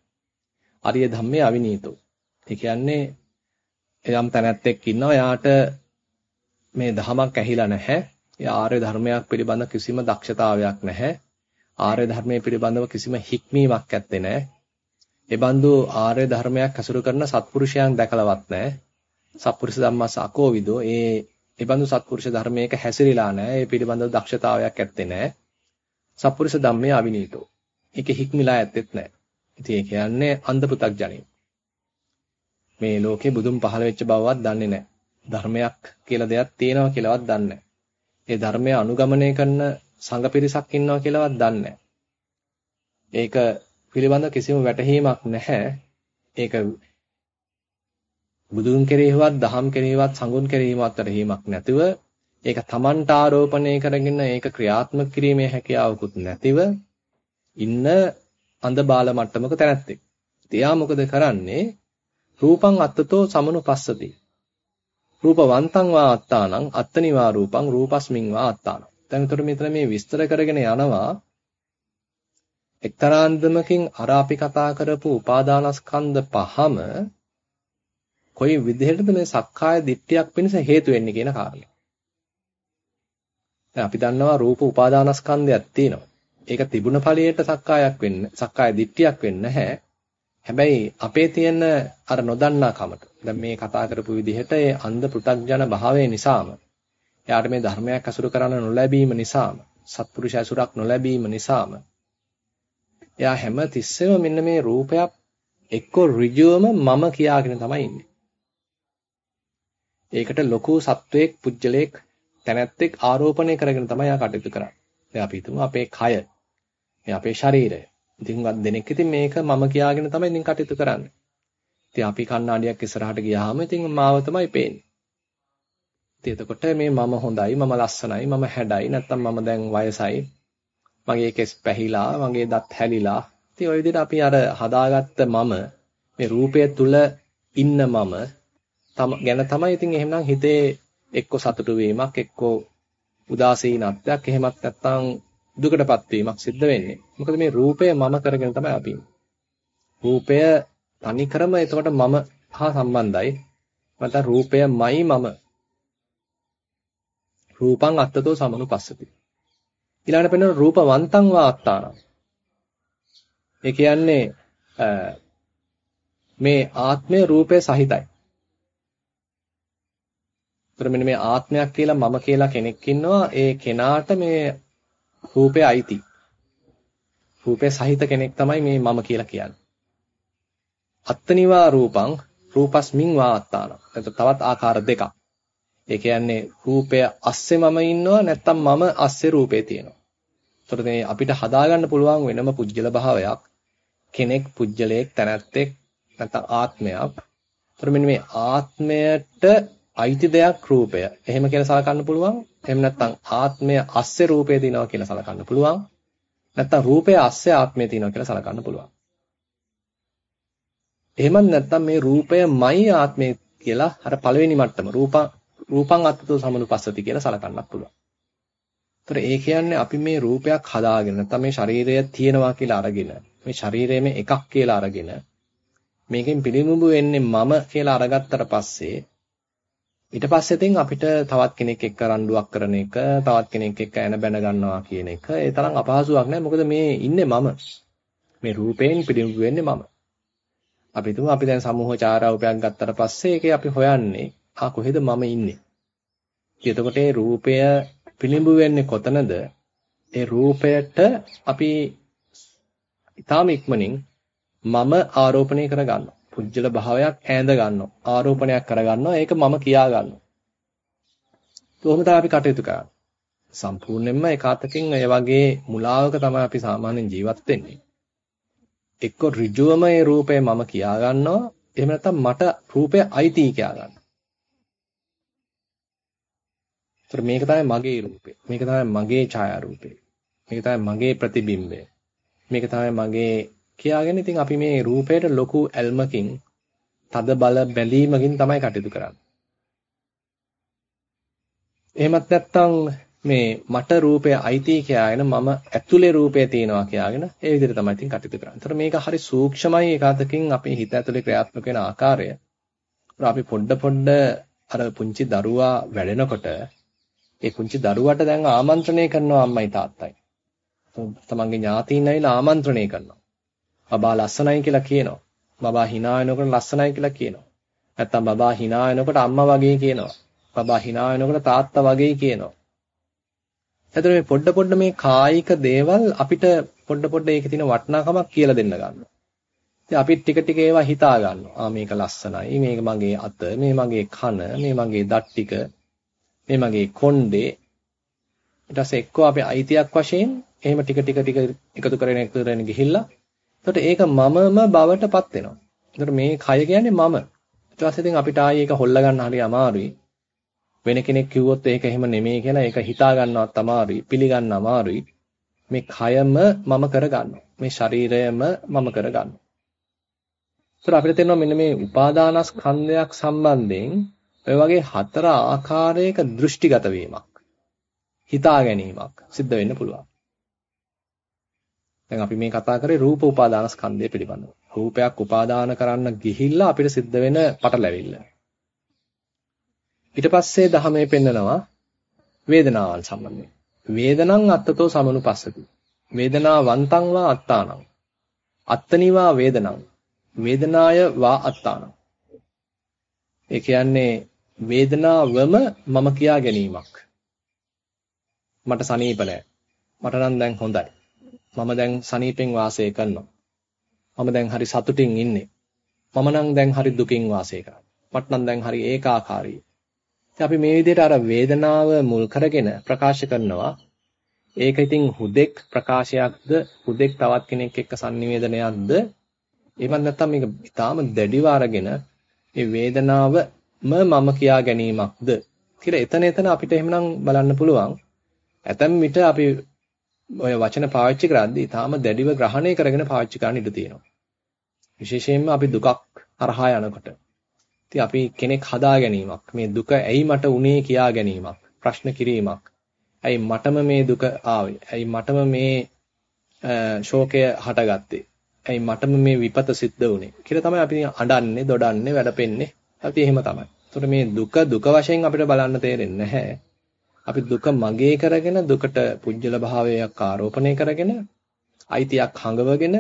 අරිය ධම්මේ අවිනීතෝ ඒ කියන්නේ එයම් තැනැත්තෙක් ඉන්නවා එයාට මේ ධමයක් ඇහිලා නැහැ ඒ ආර්ය ධර්මයක් පිළිබඳ කිසිම දක්ෂතාවයක් නැහැ ආර්ය ධර්මයේ පිළිබඳව කිසිම හික්මීමක් ඇත්තේ නැහැ ඒ බඳු ආර්ය ධර්මයක් අසුරු කරන සත්පුරුෂයන් දැකලවත් නැහැ සත්පුරුෂ ධම්මස්ස අකෝවිදෝ ඒ ඒ බඳු සත්පුරුෂ ධර්මයක හැසිරීලා නැහැ. ඒ පිළිබඳව දක්ෂතාවයක් ඇත්තේ නැහැ. සත්පුරුෂ ධම්මයේ අවිනීතෝ. ඒකේ හික්මිලා ඇත්තෙත් නැහැ. ඉතින් ඒ කියන්නේ අන්ධ පු탁ජනෙක්. මේ ලෝකේ බුදුන් පහළ වෙච්ච බවවත් දන්නේ නැහැ. ධර්මයක් කියලා දෙයක් තියෙනවා කියලාවත් දන්නේ නැහැ. ඒ ධර්මය අනුගමනය කරන සංඝ පිරිසක් ඉන්නවා කියලාවත් දන්නේ නැහැ. ඒක පිළිබඳ කිසිම වැටහීමක් නැහැ. ඒක බුදුන් කෙරෙහිවත් දහම් කෙරෙහිවත් සංඝුන් කෙරෙහිවත් වැටහීමක් නැතිව ඒක තමන්ට ආරෝපණය කරගෙන ඒක ක්‍රියාත්මක කිරීමේ හැකියාවකුත් නැතිව ඉන්න අඳ බාල මට්ටමක තැනැත්තෙක්. එයා මොකද කරන්නේ? රූපං අත්තතෝ සමනුපස්සති. රූපවන්තං වා අත්තානං අත්තනිවා රූපං රූපස්මින් වා අත්තානං. දැන් උතර මෙතන මේ විස්තර කරගෙන යනවා එක්තරාන්දමකින් අර අපි කතා කරපු උපාදානස්කන්ධ පහම කොයි විදිහටද මේ සක්කාය දිට්ඨියක් වෙනස හේතු වෙන්නේ කියන කාරණය. දැන් අපි දන්නවා රූප උපාදානස්කන්ධයක් තියෙනවා. ඒක තිබුණ ඵලයට සක්කායක් වෙන්න සක්කාය දිට්ඨියක් වෙන්නේ නැහැ. හැබැයි අපේ තියෙන අර නොදන්නා කමට දැන් මේ කතා කරපු විදිහට ඒ අන්ධ පෘ탁ජන භාවය නිසාම එයාට මේ ධර්මයක් අසුරු කරන්න නොලැබීම නිසාම සත්පුරුෂ ඇසුරක් නොලැබීම නිසාම එයා හැම තිස්සෙම මෙන්න මේ රූපයක් එක්ක ඍජුවම මම කියාගෙන තමයි ඉන්නේ. ඒකට ලොකු සත්වයක් පුජ්‍යලයක් තැනැත්තෙක් ආරෝපණය කරගෙන තමයි යා කටයුතු කරන්නේ. දැන් අපි හිතමු අපේ කය, මේ අපේ ශරීරය ඉතින් වත් දෙනෙක් ඉතින් මේක මම කියාගෙන තමයි ඉතින් කටයුතු කරන්නේ. ඉතින් අපි කණ්ණාඩියක් ඉස්සරහට ගියාම ඉතින් මාව තමයි පේන්නේ. ඉතින් එතකොට මේ මම හොඳයි, මම ලස්සනයි, මම හැඩයි, නැත්තම් මම දැන් වයසයි. මගේ කෙස් පැහිලා, මගේ දත් හැලිලා. ඉතින් ওই විදිහට අපි අර හදාගත්ත මම මේ රූපය තුල ඉන්න මම ගැන තමයි ඉතින් එහෙමනම් හිතේ එක්ක සතුටු වීමක් එක්ක උදාසීනත්වයක් එහෙමත් නැත්නම් දුකටපත් වීමක් සිද්ධ වෙන්නේ. මොකද මේ රූපය මම කරගෙන තමයි අපි රූපය තනිකරම එතකොට මම හා සම්බන්ධයි. නැත්නම් රූපයමයි මම. රූපං අත්තතෝ සමනුපස්සති. ඊළඟට පෙනෙන රූපවන්තං වා අත්තාන. ඒ කියන්නේ මේ ආත්මය රූපය සහිතයි. ඒතර මෙන්න මේ ආත්මයක් කියලා මම කියලා කෙනෙක් ඉන්නවා. ඒ කෙනාට මේ රූපය අයිති. රූපය සහිත කෙනෙක් තමයි මේ මම කියලා කියන්නේ. අත්තනිවා රූපං රූපස්මින් වාත්තාන. එතකොට තවත් ආකාර දෙකක්. ඒ කියන්නේ රූපය අස්සේ මම ඉන්නවා නැත්නම් මම අස්සේ රූපේ තියෙනවා. එතකොට මේ අපිට හදාගන්න පුළුවන් වෙනම පුජ්‍යල භාවයක් කෙනෙක් පුජ්‍යලයක් තැනැත්තෙක් නැත්නම් ආත්මයක්. එතකොට මෙන්න මේ ආත්මයට අයිති දෙයක් රූපය. එහෙම කියලා සලකන්න පුළුවන්. එහෙම නැත්නම් ආත්මය අස්සේ රූපය තියෙනවා කියලා සලකන්න පුළුවන්. නැත්නම් රූපය අස්සේ ආත්මය තියෙනවා කියලා සලකන්න පුළුවන්. එහෙමත් නැත්නම් මේ රූපයමයි ආත්මය කියලා අර පළවෙනි මට්ටම රූප රූපං අත්තතෝ සමනුපස්සති කියලා සලකන්නත් පුළුවන්. ඒතර ඒ කියන්නේ අපි මේ රූපයක් හදාගෙන නැත්නම් මේ ශරීරය තියෙනවා කියලා අරගෙන මේ ශරීරය මේ එකක් කියලා අරගෙන මේකෙන් පිළිඹු වෙන්නේ මම කියලා අරගත්තට පස්සේ ඊට පස්සේ තින් අපිට තවත් කෙනෙක් එක්ක රණ්ඩුවක් කරන එක, තවත් කෙනෙක් එක්ක එන බැන ගන්නවා කියන එක ඒ තරම් අපහසුයක් නෑ. මොකද මේ ඉන්නේ මම. මේ රූපයෙන් පිළිඹු වෙන්නේ මම. අපි තුමු අපි දැන් සමූහ චාරාවපයක් ගත්තට පස්සේ ඒකේ අපි හොයන්නේ ආ කොහෙද මම ඉන්නේ. එතකොට ඒ රූපය පිළිඹු වෙන්නේ කොතනද? ඒ රූපයට අපි ඊටාම ඉක්මනින් මම ආරෝපණය කරගන්නවා. පුජ්‍යල භාවයක් ඈඳ ගන්නවා. ආරෝපණයක් කරගන්නවා. ඒක මම කියා ගන්නවා. කොහොම තමයි අපි කටයුතු කරන්නේ. සම්පූර්ණයෙන්ම ඒකාතකින් ඒ වගේ මුලාවක තමයි අපි සාමාන්‍යයෙන් ජීවත් වෙන්නේ. එක්ක ඍජුවම ඒ රූපය මම කියා ගන්නවා. එහෙම නැත්නම් මට රූපය අයිති කියා ගන්නවා. ඒතර මේක තමයි මගේ රූපය. මේක තමයි මගේ ඡායා රූපය. මේක තමයි මගේ ප්‍රතිබිම්බය. මේක තමයි මගේ කියාගෙන ඉතින් අපි මේ රූපයට ලොකු ඇල්මකින් තද බල බැඳීමකින් තමයි කටයුතු කරන්නේ. එහෙමත් නැත්නම් මේ මට රූපය අයිති කියලාගෙන මම ඇතුලේ රූපය තියෙනවා කියලාගෙන ඒ විදිහට තමයි ඉතින් කටයුතු කරන්නේ. ඒතර මේක හරි සූක්ෂමයි ඒකාතකින් අපේ හිත ඇතුලේ ක්‍රියාත්මක වෙන ආකාරය. අපි පොඩ පොඩ අර පුංචි දරුවා වැඩෙනකොට ඒ පුංචි දරුවට දැන් ආමන්ත්‍රණය කරනවා අම්මයි තාත්තයි. තමන්ගේ ඥාතීන් ඇවිල්ලා ආමන්ත්‍රණය කරනවා. බබා ලස්සනයි කියලා කියනවා. බබා hina වෙනකොට ලස්සනයි කියලා කියනවා. නැත්තම් බබා hina වෙනකොට අම්මා වගේ කියනවා. බබා hina වෙනකොට තාත්තා වගේ කියනවා. එතකොට මේ පොඩ පොඩ මේ කායික දේවල් අපිට පොඩ පොඩ ඒකේ තියෙන වටිනාකමක් කියලා දෙන්න ගන්නවා. ඉතින් අපි ටික ටික ඒවා හිතා ගන්නවා. ආ මේක ලස්සනයි, මේක මගේ අත, මේ මගේ කන, මේ මගේ දත් ටික, මේ මගේ කොණ්ඩේ. ඊට පස්සේ එක්කෝ අපි අයිතියක් වශයෙන් එහෙම ටික ටික ටික එකතු කරගෙන එකතු කරගෙන ගිහිල්ලා එතකොට ඒක මමම බවටපත් වෙනවා. එතකොට මේ කය කියන්නේ මම. ඊට පස්සේ ඉතින් අපිට ආයේ ඒක හොල්ල ගන්න හරි අමාරුයි. වෙන කෙනෙක් කිව්වොත් ඒක එහෙම නෙමෙයි කියලා ඒක හිතා ගන්නවත් අමාරුයි. පිළිගන්න අමාරුයි. මේ කයම මම කරගන්නවා. මේ ශරීරයම මම කරගන්නවා. ඒතර අපිට තේරෙනවා මෙන්න මේ උපාදානස්කන්ධයක් සම්බන්ධයෙන් ඔය වගේ හතර ආකාරයක දෘෂ්ටිගත වීමක් හිතා ගැනීමක් සිද්ධ වෙන්න පුළුවන්. දැන් අපි මේ කතා කරේ රූප උපාදාන ස්කන්ධය පිළිබඳව. රූපයක් උපාදාන කරන්න ගිහිල්ලා අපිට සිද්ධ වෙන පටලැවිල්ල. ඊට පස්සේ දහමේ පෙන්නනවා වේදනාවල් සම්බන්ධයෙන්. වේදනං අත්තතෝ සමනුපස්සති. වේදනාවන්තං වා අත්තානං. අත්තනිවා වේදනං. වේදනාය වා අත්තානං. ඒ කියන්නේ වේදනාවම මම කියා ගැනීමක්. මට සනීප නැහැ. මට නම් දැන් හොඳයි. මම දැන් සනීපෙන් වාසය කරනවා. මම දැන් හරි සතුටින් ඉන්නේ. මම නම් දැන් හරි දුකින් වාසය කරනවා. මට නම් දැන් හරි ඒකාකාරී. අපි මේ විදිහට අර වේදනාව මුල් කරගෙන ප්‍රකාශ කරනවා. ඒක ඉතින් හුදෙක් ප්‍රකාශයක්ද හුදෙක් තවත් කෙනෙක් එක්ක sannivedanayakද එහෙම නැත්නම් මේක ඊටාම දැඩිව අරගෙන මේ වේදනාවම මම කියා ගැනීමක්ද කියලා එතන එතන අපිට එහෙමනම් බලන්න පුළුවන් ඇතැම් විට අපි ඔය වචන පාවිච්චි කරද්දී ඊටාම දැඩිව ග්‍රහණය කරගෙන පාවිච්චි කරන්න ඉඩ තියෙනවා විශේෂයෙන්ම අපි දුකක් හරහා යනකොට ඉතින් අපි කෙනෙක් හදා ගැනීමක් මේ දුක ඇයි මට උනේ කියා ගැනීමක් ප්‍රශ්න කිරීමක් ඇයි මටම මේ දුක ආවේ? ඇයි මටම මේ ශෝකය හටගත්තේ? ඇයි මටම මේ විපත සිද්ධ වුනේ? කියලා තමයි අපි අඬන්නේ, දොඩන්නේ, වැඩපෙන්නේ. අපි එහෙම තමයි. ඒතකොට මේ දුක දුක වශයෙන් අපිට බලන්න තේරෙන්නේ නැහැ. අපි දුක මගේ කරගෙන දුකට පුජ්‍යල භාවයක් ආරෝපණය කරගෙන අයිතියක් හඟවගෙන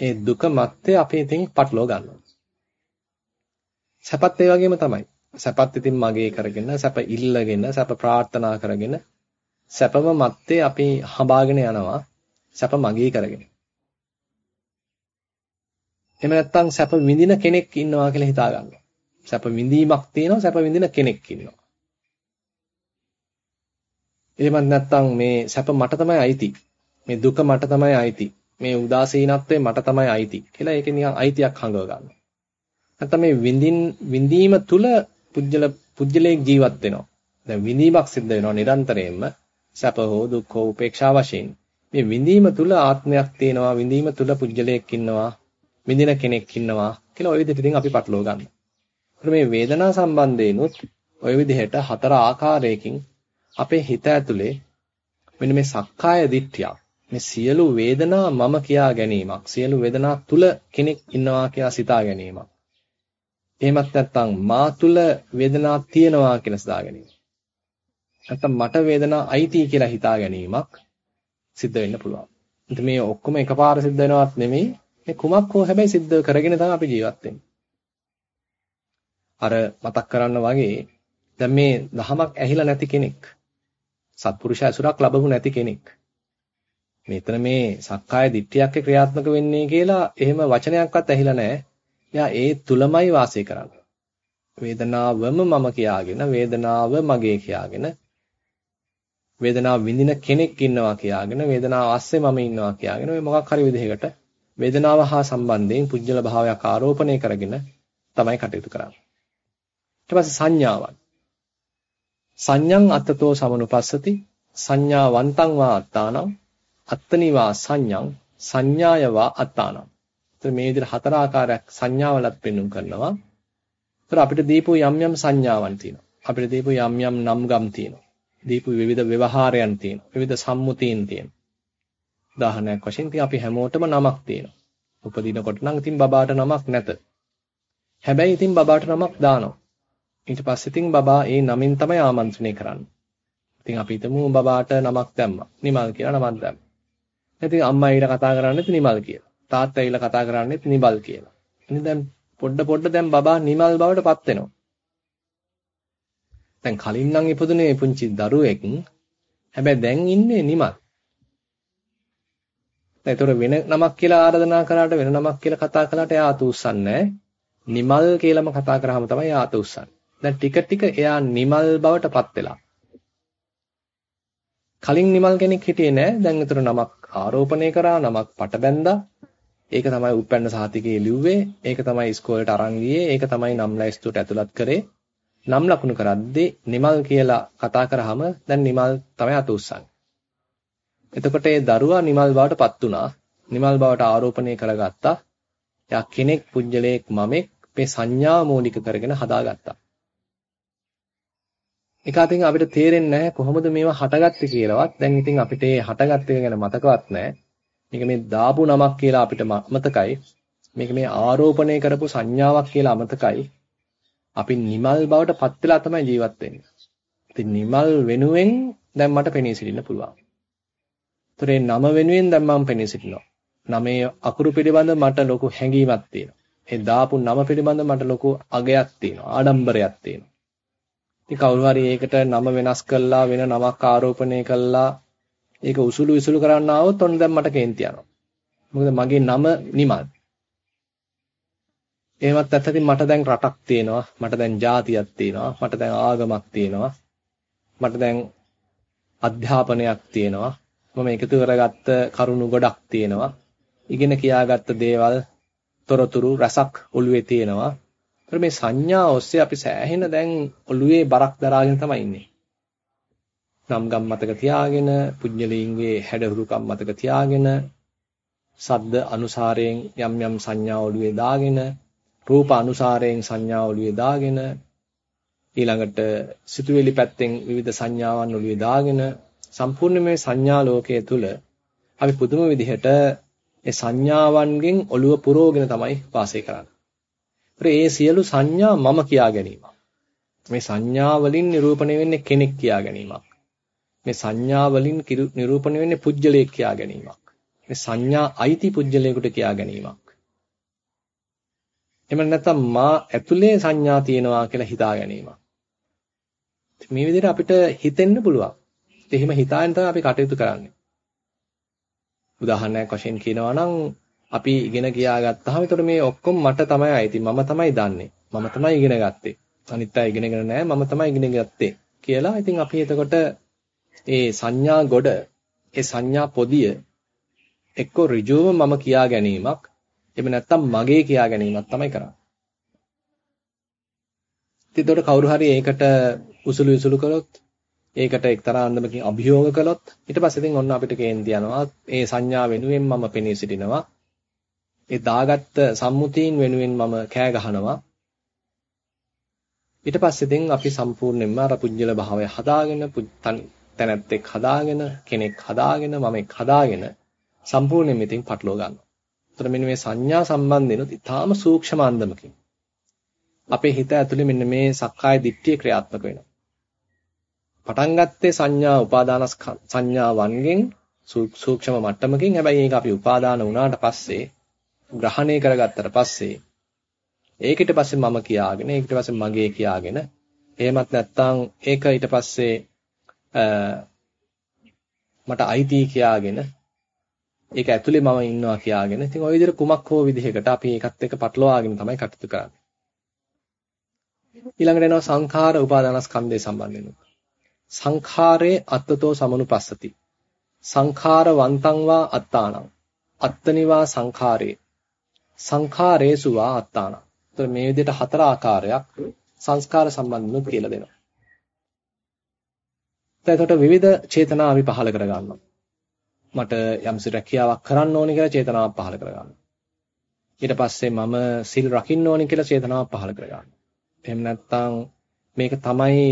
ඒ දුක මැත්තේ අපි ඉතින් පටලව ගන්නවා. සැපත් ඒ වගේම තමයි. සැපත් ඉතින් මගේ කරගෙන සැප ඉල්ලගෙන සැප ප්‍රාර්ථනා කරගෙන සැපම මැත්තේ අපි හඹාගෙන යනවා සැප මගේ කරගෙන. එහෙම නැත්නම් සැප විඳින කෙනෙක් ඉන්නවා කියලා හිතා ගන්නවා. සැප විඳීමක් තියෙනවා සැප විඳින කෙනෙක් ඉන්නවා. එහෙමත් නැත්නම් මේ සැප මට තමයි අයිති. මේ දුක මට තමයි අයිති. මේ උදාසීනත්වය මට තමයි අයිති කියලා ඒක නිකන් අයිතියක් හංගව ගන්නවා. නැත්නම් මේ විඳින් විඳීම තුල පුජ්‍යල පුජ්‍යලේ ජීවත් වෙනවා. දැන් විඳීමක් සිද්ධ වෙනවා නිරන්තරයෙන්ම. සැප හෝ දුක් හෝ උපේක්ෂා වශයෙන් මේ විඳීම තුල ආත්මයක් තියෙනවා විඳීම තුල පුජ්‍යලයක් ඉන්නවා විඳින කෙනෙක් ඉන්නවා කියලා ওই විදිහට ඉතින් අපි පටලවා ගන්නවා. මේ වේදනා සම්බන්ධේනොත් ওই විදිහට හතර ආකාරයකින් අපේ හිත ඇතුලේ මෙන්න මේ සක්කාය දිට්ඨියක් මේ සියලු වේදනා මම කියා ගැනීමක් සියලු වේදනා තුල කෙනෙක් ඉන්නවා කියලා සිතා ගැනීමක් එහෙමත් නැත්නම් මා තුල වේදනා තියෙනවා කියලා සිතා ගැනීම නැත්නම් මට වේදනා අයිති කියලා හිතා ගැනීමක් සිද්ධ වෙන්න පුළුවන්. ඉතින් මේ ඔක්කොම එකපාර සිද්ධ වෙනවත් නෙමෙයි. මේ කුමක් හෝ හැබැයි සිද්ධ කරගෙන තමයි අපි ජීවත් අර මතක් කරන්න වගේ දැන් මේ දහමක් ඇහිලා නැති කෙනෙක් සත්පුරුෂ ඇසුරක් ලැබුණු නැති කෙනෙක් මෙතන මේ සක්කාය දිට්ඨියක් ක්‍රියාත්මක වෙන්නේ කියලා එහෙම වචනයක්වත් ඇහිලා නැහැ. එයා ඒ තුලමයි වාසය කරන්නේ. වේදනාවම මම කියාගෙන වේදනාව මගේ කියාගෙන වේදනාව විඳින කෙනෙක් ඉන්නවා කියාගෙන වේදනාව ASCII මම ඉන්නවා කියාගෙන ඔය මොකක් හරි විදිහකට වේදනාව හා සම්බන්ධයෙන් පුජ්‍යල භාවයක් ආරෝපණය කරගෙන තමයි කටයුතු කරන්නේ. ඊට පස්සේ සංඥාවන්. සංඥං අත්තතෝ සමනුපස්සති සංඥාවන්තං වා අත්තානං අත්තනිවා සංඥං සංඥායවා අත්තානං. එතකොට මේ විදිහට හතර ආකාරයක් සංඥාවලත් පෙන්වුම් කරනවා. ඒතර අපිට දීපු යම් යම් සංඥාවන් තියෙනවා. අපිට දීපු යම් යම් නම් ගම් තියෙනවා. දීපු විවිධ ව්‍යවහාරයන් තියෙනවා. විවිධ සම්මුතීන් තියෙනවා. උදාහරණයක් වශයෙන් ඉතින් අපි හැමෝටම නමක් තියෙනවා. උපදිනකොට නම් ඉතින් බබාට නමක් නැත. හැබැයි ඉතින් බබාට නමක් දානවා. ඊට පස්සේ ඉතින් බබා ඒ නමින් තමයි ආමන්ත්‍රණය කරන්නේ. ඉතින් අපි හිතමු බබාට නමක් දැම්මා. නිමල් කියලා නමක් දැම්මා. ඉතින් අම්මා ඊට කතා කරන්නේත් නිමල් කියලා. තාත්තා ඊළ කතා කරන්නේත් නිබල් කියලා. ඉතින් දැන් පොඩ පොඩ දැන් බබා නිමල් බවට පත් වෙනවා. දැන් කලින් නම් ඉපදුනේ පුංචි දරුවෙක්. හැබැයි දැන් ඉන්නේ නිමල්. දැන් ඒතර වෙන නමක් කියලා ආරාධනා කරාට වෙන නමක් කියලා කතා කළාට එයා අත උස්සන්නේ නිමල් කියලාම කතා කරාම තමයි එයා අත උස්සන්නේ. දැන් ටික ටික එයා නිමල් බවට පත් වෙලා. කලින් නිමල් කෙනෙක් හිටියේ නෑ. දැන් ඒතර නමක් ආරෝපණය කරා, නමක් පට බැන්දා. ඒක තමයි උපැන්න සාතිකේ ලිව්වේ. ඒක තමයි ඉස්කෝලේට අරන් ගියේ. ඒක තමයි නම් ලැයිස්තුවට ඇතුළත් කරේ. නම් ලකුණු කරද්දී නිමල් කියලා කතා කරාම දැන් නිමල් තමයි අත උස්සන්නේ. එතකොට ඒ දරුවා නිමල් බවට පත් වුණා. නිමල් බවට ආරෝපණය කරගත්තා. එයා කෙනෙක් පුජ්‍යලයක් මමෙක් මේ සංඥා මූලික කරගෙන හදාගත්තා. ඒක අතින් අපිට තේරෙන්නේ නැහැ කොහොමද මේවා හටගත්තේ කියලාවත්. දැන් ඉතින් අපිට මේ හටගත් එක ගැන මතකවත් නැහැ. මේක මේ දාපු නමක් කියලා අපිට මතකයි. මේක මේ ආරෝපණය කරපු සංඥාවක් කියලා අමතකයි. අපි නිමල් බවට පත් වෙලා තමයි ජීවත් වෙන්නේ. ඉතින් නිමල් වෙනුවෙන් දැන් මට පෙනී සිටින්න පුළුවන්. ඒතරේ නම වෙනුවෙන් දැන් මම පෙනී සිටිනවා. නමේ අකුරු පිළිබඳ මට ලොකු හැඟීමක් තියෙනවා. ඒ දාපු නම පිළිබඳ මට ලොකු අගයක් තියෙනවා. ආඩම්බරයක් තියෙනවා. ඉතින් කවුරු හරි ඒකට නම වෙනස් කළා වෙන නමක් ආරෝපණය කළා ඒක උසුළු විසුළු කරන්න ආවොත් ඔන්න දැන් මට කේන්ති යනවා. මොකද මගේ නම නිමල්. එහෙමත් නැත්නම් මට දැන් රටක් තියෙනවා මට දැන් ජාතියක් තියෙනවා මට දැන් ආගමක් තියෙනවා මට දැන් අධ්‍යාපනයක් තියෙනවා මම එකතු කරගත්ත කරුණු ගොඩක් තියෙනවා. ඉගෙන කියාගත්ත දේවල් තොරතුරු රසක් ඔළුවේ තියෙනවා. ඒතර මේ සංඥා ඔස්සේ අපි සෑහෙන දැන් ඔළුවේ බරක් දරාගෙන තමයි ඉන්නේ. නම් ගම් මතක තියාගෙන, පුඤ්ඤලීන්ගේ හැඩහුරුකම් මතක තියාගෙන, සද්ද අනුසාරයෙන් යම් යම් සංඥා ඔළුවේ දාගෙන, රූප අනුසාරයෙන් සංඥා ඔළුවේ දාගෙන, ඊළඟට සිතුවිලි පැත්තෙන් විවිධ සංඥාවන් ඔළුවේ දාගෙන සම්පූර්ණ මේ සංඥා ලෝකයේ තුල අපි පුදුම විදිහට ඒ සංඥාවන්ගෙන් ඔළුව පුරෝගෙන තමයි වාසය කරන්නේ. ඒ සියලු සංඥා මම කියා ගැනීමක්. මේ සංඥා වලින් නිරූපණය වෙන්නේ කෙනෙක් කියා ගැනීමක්. මේ සංඥා වලින් නිරූපණය වෙන්නේ පුජ්‍යලයක් කියා ගැනීමක්. මේ සංඥා අයිති පුජ්‍යලයකට කියා ගැනීමක්. එහෙම නැත්නම් මා ඇතුලේ සංඥා තියෙනවා කියලා හිතා ගැනීමක්. මේ විදිහට අපිට හිතෙන්න පුළුවන්. එහෙම හිතාගෙන තමයි අපි කටයුතු කරන්නේ. උදාහරණයක් වශයෙන් කියනවා නම් අපි ඉගෙන ගියා ගත්තාම එතකොට මේ ඔක්කොම මට තමයි අයිති. මම තමයි දන්නේ. මම තමයි ඉගෙන ගත්තේ. අනිත් අය ඉගෙනගෙන නැහැ. මම තමයි ඉගෙන ගත්තේ කියලා. ඉතින් අපි එතකොට ඒ සංඥා ගොඩ ඒ සංඥා පොදිය එක්ක ඍජුවම මම කියා ගැනීමක් එහෙම නැත්නම් මගේ කියා ගැනීමක් තමයි කරන්නේ. ඉතින් එතකොට කවුරු හරි ඒකට උසුළු උසුළු කළොත් ඒකට එක්තරා අන්දමකින් අභියෝග කළොත් ඊට පස්සේ ඉතින් ඔන්න අපිට කේන්ති යනවා ඒ සංඥා වෙනුවෙන් මම පෙනී සිටිනවා ඒ දාගත්ත සම්මුතීන් වෙනුවෙන් මම කෑ ගහනවා ඊට පස්සේ ඉතින් අපි සම්පූර්ණයෙන්ම අර පුජ්‍යල භාවය හදාගෙන තැනැත්තෙක් හදාගෙන කෙනෙක් හදාගෙන මමෙක් හදාගෙන සම්පූර්ණයෙන්ම ඉතින් පටලවා ගන්නවා. ඒතර මෙන්න මේ සංඥා සම්බන්ධෙනුත් ඊටාම සූක්ෂම අන්දමකින් අපේ හිත ඇතුලේ මෙන්න මේ සක්කාය දිට්ඨිය ක්‍රියාත්මක වෙනවා. පටන් ගත්තේ සංඥා උපාදාන සංඥාවන්ගෙන් සූක්ෂම මට්ටමකින් හැබැයි ඒක අපි උපාදාන වුණාට පස්සේ ග්‍රහණය කරගත්තට පස්සේ ඒකිට පස්සේ මම කියාගෙන ඒකිට පස්සේ මගේ කියාගෙන එහෙමත් නැත්නම් ඒක ඊට පස්සේ මට අයිති කියාගෙන ඒක ඇතුලේ මම ඉන්නවා කියාගෙන ඉතින් ওই විදිහට කුමක් හෝ විදිහකට අපි ඒකත් එක්ක පටලවාගෙන තමයි කටයුතු කරන්නේ ඊළඟට එනවා සංඛාර උපාදානස්කන්ධය සම්බන්ධයෙන්. සංඛාරේ අත්තතෝ සමනුපස්සති. සංඛාර වන්තං වා අත්තානං. අත්තනිවා සංඛාරේ. සංඛාරේසු වා අත්තානං. එතකොට මේ විදිහට හතර ආකාරයක් සංස්කාර සම්බන්ධව කියලා දෙනවා. එතකොට විවිධ චේතනා අපි පහල කර ගන්නවා. මට යම්සි රැකියාවක් කරන්න ඕනි කියලා චේතනාවක් පහල කර ගන්නවා. ඊට පස්සේ මම සිල් රකින්න ඕනි කියලා චේතනාවක් පහල කර ගන්නවා. එහෙම නැත්නම් මේක තමයි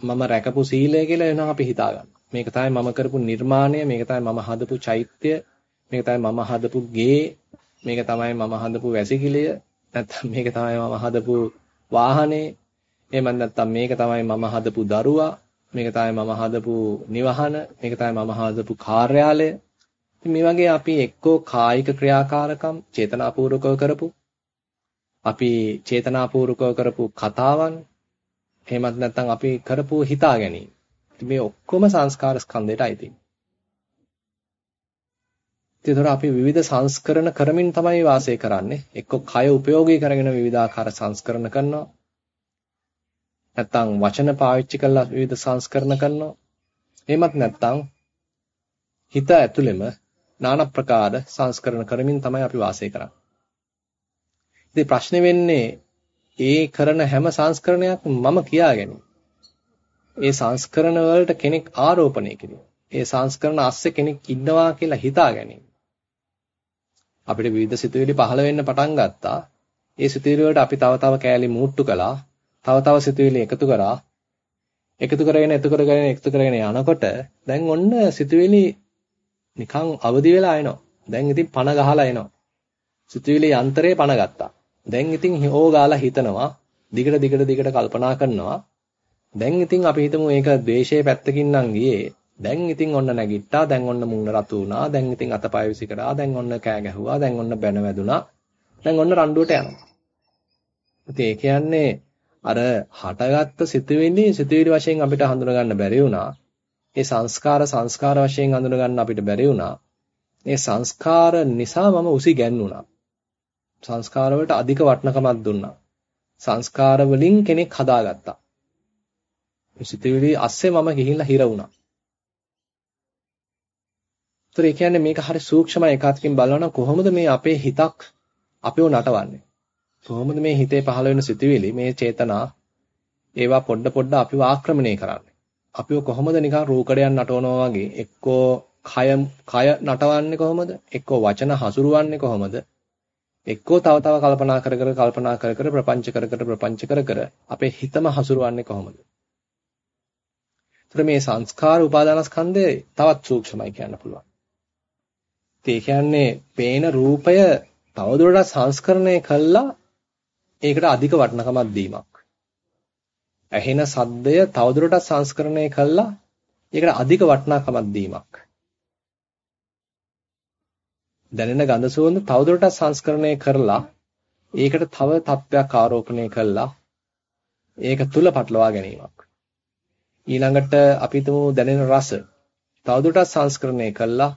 මම රැකපු සීලය කියලා එනවා අපි හිතා ගන්න. මේක තමයි මම කරපු නිර්මාණය, මේක තමයි මම හදපු චෛත්‍ය, මේක තමයි මම හදපු ගේ, මේක තමයි මම හදපු වැසිකිළිය, නැත්නම් මේක තමයි මම හදපු වාහනේ, එහෙම නැත්නම් මේක තමයි මම හදපු දරුවා, මේක තමයි මම හදපු නිවහන, මේක තමයි මම හදපු කාර්යාලය. මේ වගේ අපි එක්කෝ කායික ක්‍රියාකාරකම් චේතනාපූර්වකව කරපු අපි චේතනාපූර්වකව කරපු කතාවන් එහෙමත් නැත්නම් අපි කරපු හිතා ගැනීම. මේ ඔක්කොම සංස්කාර ස්කන්ධයට අයිති. ඒතර අපි විවිධ සංස්කරණ කරමින් තමයි වාසය කරන්නේ. එක්ක කය උපයෝගී කරගෙන විවිධාකාර සංස්කරණ කරනවා. නැත්නම් වචන පාවිච්චි කරලා විවිධ සංස්කරණ කරනවා. එහෙමත් නැත්නම් හිත ඇතුළෙම নানা ප්‍රකාර සංස්කරණ කරමින් තමයි අපි වාසය කරන්නේ. ඉතින් ප්‍රශ්නේ වෙන්නේ ඒ කරන හැම සංස්කරණයක්ම මම කියා ගැනීම. ඒ සංස්කරණ වලට කෙනෙක් ආරෝපණය කිරීම. ඒ සංස්කරණ ASCII කෙනෙක් ඉන්නවා කියලා හිතා ගැනීම. අපිට විවිධ සිතුවිලි පහළ වෙන්න පටන් ගත්තා. ඒ සිතුවිලි වලට අපි තව තව කෑලි මූට්ටු කළා. තව තව සිතුවිලි එකතු කරා. එකතු කරගෙන එකතු කරගෙන එකතු කරගෙන යනකොට දැන් ඔන්න සිතුවිලි නිකන් අවදි වෙලා එනවා. දැන් ඉතින් පණ ගහලා එනවා. සිතුවිලි යන්ත්‍රේ පණ ගත්තා. දැන් ඉතින් හොගාලා හිතනවා දිගට දිගට දිගට කල්පනා කරනවා දැන් ඉතින් අපි හිතමු මේක ද්වේෂයේ පැත්තකින් නම් ගියේ දැන් ඉතින් ඔන්න නැගිට්ටා දැන් ඔන්න මුන්න රතු වුණා දැන් ඉතින් අතපය විසි කරා දැන් ඔන්න කෑ ගැහුවා දැන් ඔන්න බැන වැදුනා දැන් ඔන්න රණ්ඩුවට යනවා ඉතින් ඒ කියන්නේ අර හටගත්ත සිතුවිලි සිතුවිලි වශයෙන් අපිට හඳුනා ගන්න බැරි වුණා ඒ සංස්කාර සංස්කාර වශයෙන් හඳුනා ගන්න අපිට බැරි වුණා ඒ සංස්කාර නිසා මම උසි ගැන්නුණා සංස්කාර වලට අධික වටිනකමක් දුන්නා. සංස්කාර වලින් කෙනෙක් හදාගත්තා. සිතුවිලි අස්සේ මම ගිහිල්ලා හිර වුණා. ඒතර ඒ කියන්නේ මේක හරි සූක්ෂමයි එකwidehatකින් බලනවා කොහොමද මේ අපේ හිතක් අපිව නටවන්නේ? කොහොමද මේ හිතේ පහළ වෙන සිතුවිලි මේ චේතනා ඒවා පොඩ පොඩ අපිව ආක්‍රමණය කරන්නේ? අපිව කොහොමද නිකන් රූකඩයක් නටවනවා වගේ එක්කෝ කය කය නටවන්නේ කොහොමද? එක්කෝ වචන හසුරුවන්නේ කොහොමද? එක්කෝ තව තව කල්පනා කර කර කල්පනා කර කර ප්‍රපංච කර කර ප්‍රපංච කර කර අපේ හිතම හසුරුවන්නේ කොහොමද? මේ සංස්කාර උපාදානස්කන්ධය තවත් සූක්ෂමයි කියන්න පුළුවන්. ඒ කියන්නේ පේන රූපය තවදුරටත් සංස්කරණය කළා ඒකට අධික වටිනකමක් දීමක්. ඇහෙන සද්දය තවදුරටත් සංස්කරණය කළා ඒකට අධික වටිනාකමක් දීමක්. දැනෙන ගඳ සුවඳ තවදුරටත් සංස්කරණය කරලා ඒකට තව තත්වයක් ආරෝපණය කළා ඒක තුල පටලවා ගැනීමක්. ඊළඟට අපි දැනෙන රස තවදුරටත් සංස්කරණය කළා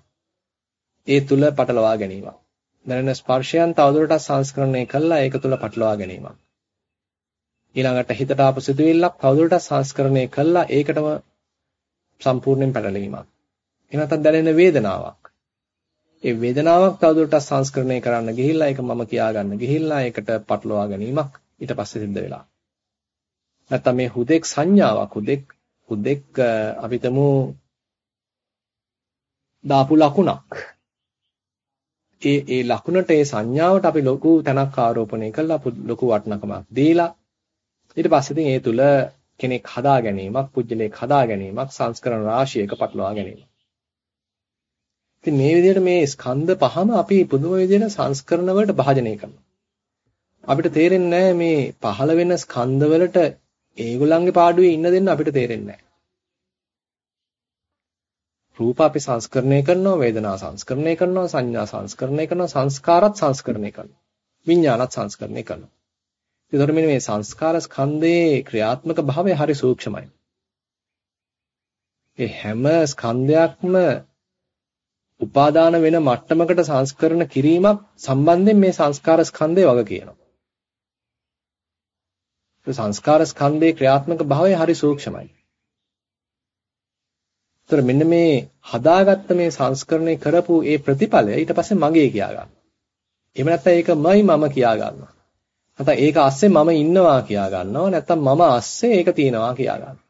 ඒ තුල පටලවා ගැනීමක්. දැනෙන ස්පර්ශයන් තවදුරටත් සංස්කරණය කළා ඒක තුල පටලවා ගැනීමක්. ඊළඟට හිතට ආපු සිතුවිල්ලක් තවදුරටත් සංස්කරණය කළා ඒකටම සම්පූර්ණයෙන් පැටලීමක්. එහෙනම් දැනෙන වේදනාවක්. ඒ වේදනාවක් තවදුරටත් සංස්කරණය කරන්න ගිහිල්ලා ඒක මම කියා ගන්න ගිහිල්ලා ඒකට පටලවා ගැනීමක් ඊට පස්සේ සිද්ධ වෙලා. නැත්තම් මේ හුදෙක් සංඥාවක් හුදෙක් හුදෙක් අපිටම දාපු ලකුණක්. ඒ ඒ ලකුණට ඒ සංඥාවට අපි ලොකු තැනක් ආරෝපණය කළා ලොකු වටිනකමක් දීලා ඊට පස්සේ ඉතින් ඒ තුල කෙනෙක් හදා ගැනීමක් පුජ්‍යලයක් හදා ගැනීමක් සංස්කරණ රාශියක පටලවා ගැනීමක් ඉතින් මේ විදිහට මේ ස්කන්ධ පහම අපි පුදුම විදිහට සංස්කරණ වලට භාජනය කරනවා. අපිට තේරෙන්නේ මේ පහළ වෙන ස්කන්ධ වලට ඒගොල්ලන්ගේ පාඩුවේ ඉන්න දෙන්න අපිට තේරෙන්නේ නැහැ. රූප අපි සංස්කරණය කරනවා, වේදනා සංස්කරණය කරනවා, සංඥා සංස්කරණය කරනවා, සංස්කාරත් සංස්කරණය කරනවා. විඥානත් සංස්කරණය කරනවා. ඒතකොට මෙන්න මේ සංස්කාර ස්කන්ධයේ ක්‍රියාත්මක භාවය හරි සූක්ෂමයි. ඒ හැම ස්කන්ධයක්ම උපාදාන වෙන මට්ටමකට සංස්කරණ කිරීමක් සම්බන්ධයෙන් මේ සංස්කාර ස්කන්ධය වග කියනවා. ඒ සංස්කාර ස්කන්ධේ ක්‍රියාත්මක භාවය හරි සූක්ෂමයි. ඒතර මෙන්න මේ හදාගත්ත මේ සංස්කරණය කරපු ඒ ප්‍රතිඵලය ඊට පස්සේ මගේ කියා ගන්න. එහෙම නැත්නම් ඒකමයි මම කියා ගන්නවා. නැත්නම් ඒක අස්සේ මම ඉන්නවා කියා ගන්නවා. නැත්නම් මම අස්සේ ඒක තියනවා කියා ගන්නවා.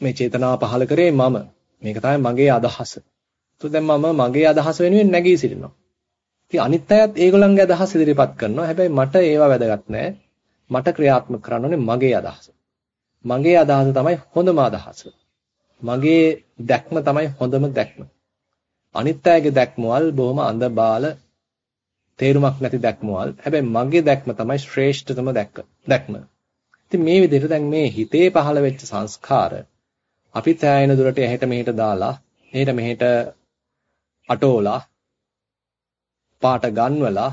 මේ චේතනාව පහල කරේ මම. මේක තමයි මගේ අදහස. તો දැන් මම මගේ අදහස වෙනුවෙන් නැගී සිටිනවා. ඉතින් අනිත් අයත් ඒගොල්ලන්ගේ අදහස් ඉදිරිපත් කරනවා. හැබැයි මට ඒවා වැදගත් නෑ. මට ක්‍රියාත්මක කරන්න ඕනේ මගේ අදහස. මගේ අදහස තමයි හොඳම අදහස. මගේ දැක්ම තමයි හොඳම දැක්ම. අනිත් අයගේ දැක්මවල් බොහොම අඳ බාල තේරුමක් නැති දැක්මවල්. හැබැයි මගේ දැක්ම තමයි ශ්‍රේෂ්ඨතම දැක්ම. ඉතින් මේ විදිහට දැන් මේ හිතේ පහළ වෙච්ච සංස්කාර අපිත් ඈයන දුරට එහෙට මෙහෙට දාලා එහෙට මෙහෙට අටෝලා පාට ගන්වලා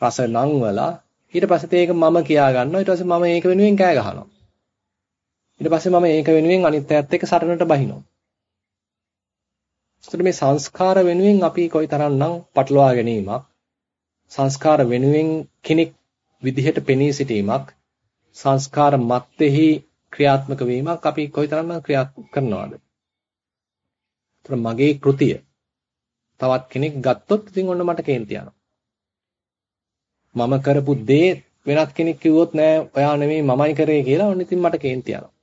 රස නංවලා ඊට පස්සේ ඒක මම කියා ගන්නවා ඊට පස්සේ මම ඒක වෙනුවෙන් කෑ ගහනවා ඊට පස්සේ මම ඒක වෙනුවෙන් අනිත් අයත් එක්ක සටනට බහිනවා ඒකට මේ සංස්කාර වෙනුවෙන් අපි කොයිතරම්නම් පටලවා ගැනීමක් සංස්කාර වෙනුවෙන් කෙනෙක් විදිහට පෙනී සිටීමක් සංස්කාර මැත්තේහි ක්‍රියාත්මක වීමක් අපි කොයිතරම්නම් ක්‍රියාත්මක කරනවද? ඒතර මගේ කෘතිය තවත් කෙනෙක් ගත්තොත් ඉතින් ඔන්න මට කේන්ති මම කරපු දේ වෙනත් කෙනෙක් කිව්වොත් නෑ ඔයා නෙමෙයි මමයි කරේ කියලා ඔන්න ඉතින් මට කේන්ති යනවා.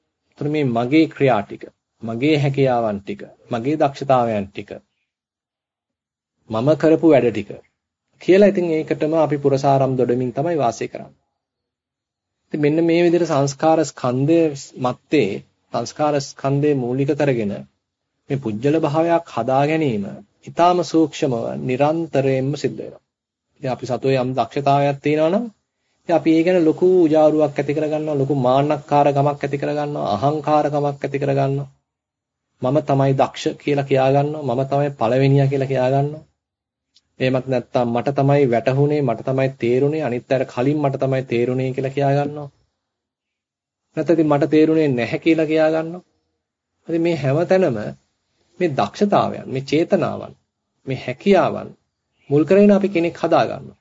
ඒතර මේ මගේ ක්‍රියා ටික, මගේ හැකියාවන් ටික, මගේ දක්ෂතාවයන් ටික මම කරපු වැඩ ටික කියලා ඉතින් ඒකටම අපි පුරසාරම් දොඩමින් තමයි වාසය කරන්නේ. ඉතින් මෙන්න මේ විදිහට සංස්කාර ස්කන්ධය මැත්තේ සංස්කාර ස්කන්ධේ මූලික කරගෙන මේ පුජ්‍යල භාවයක් හදා ගැනීම ඊටාම සූක්ෂමව නිරන්තරයෙන්ම සිද්ධ වෙනවා. ඉතින් අපි සතුවේ යම් දක්ෂතාවයක් තියෙනවා නම් ඉතින් අපි ඒ ගැන ලොකු උජාරුවක් ඇති කරගන්නවා ලොකු මාන්නක්කාරකමක් ඇති කරගන්නවා අහංකාරකමක් ඇති කරගන්නවා මම තමයි දක්ෂ කියලා කියා ගන්නවා මම තමයි පළවෙනියා කියලා කියා ගන්නවා එහෙමත් නැත්නම් මට තමයි වැටහුනේ මට තමයි තේරුනේ අනිත් අයට කලින් මට තමයි තේරුනේ කියලා කියා ගන්නවා. නැත්නම් මට තේරුනේ නැහැ කියලා කියා ගන්නවා. ඉතින් මේ හැමතැනම මේ දක්ෂතාවයන්, මේ චේතනාවන්, මේ හැකියාවන් මුල් කරගෙන අපි කෙනෙක් හදා ගන්නවා.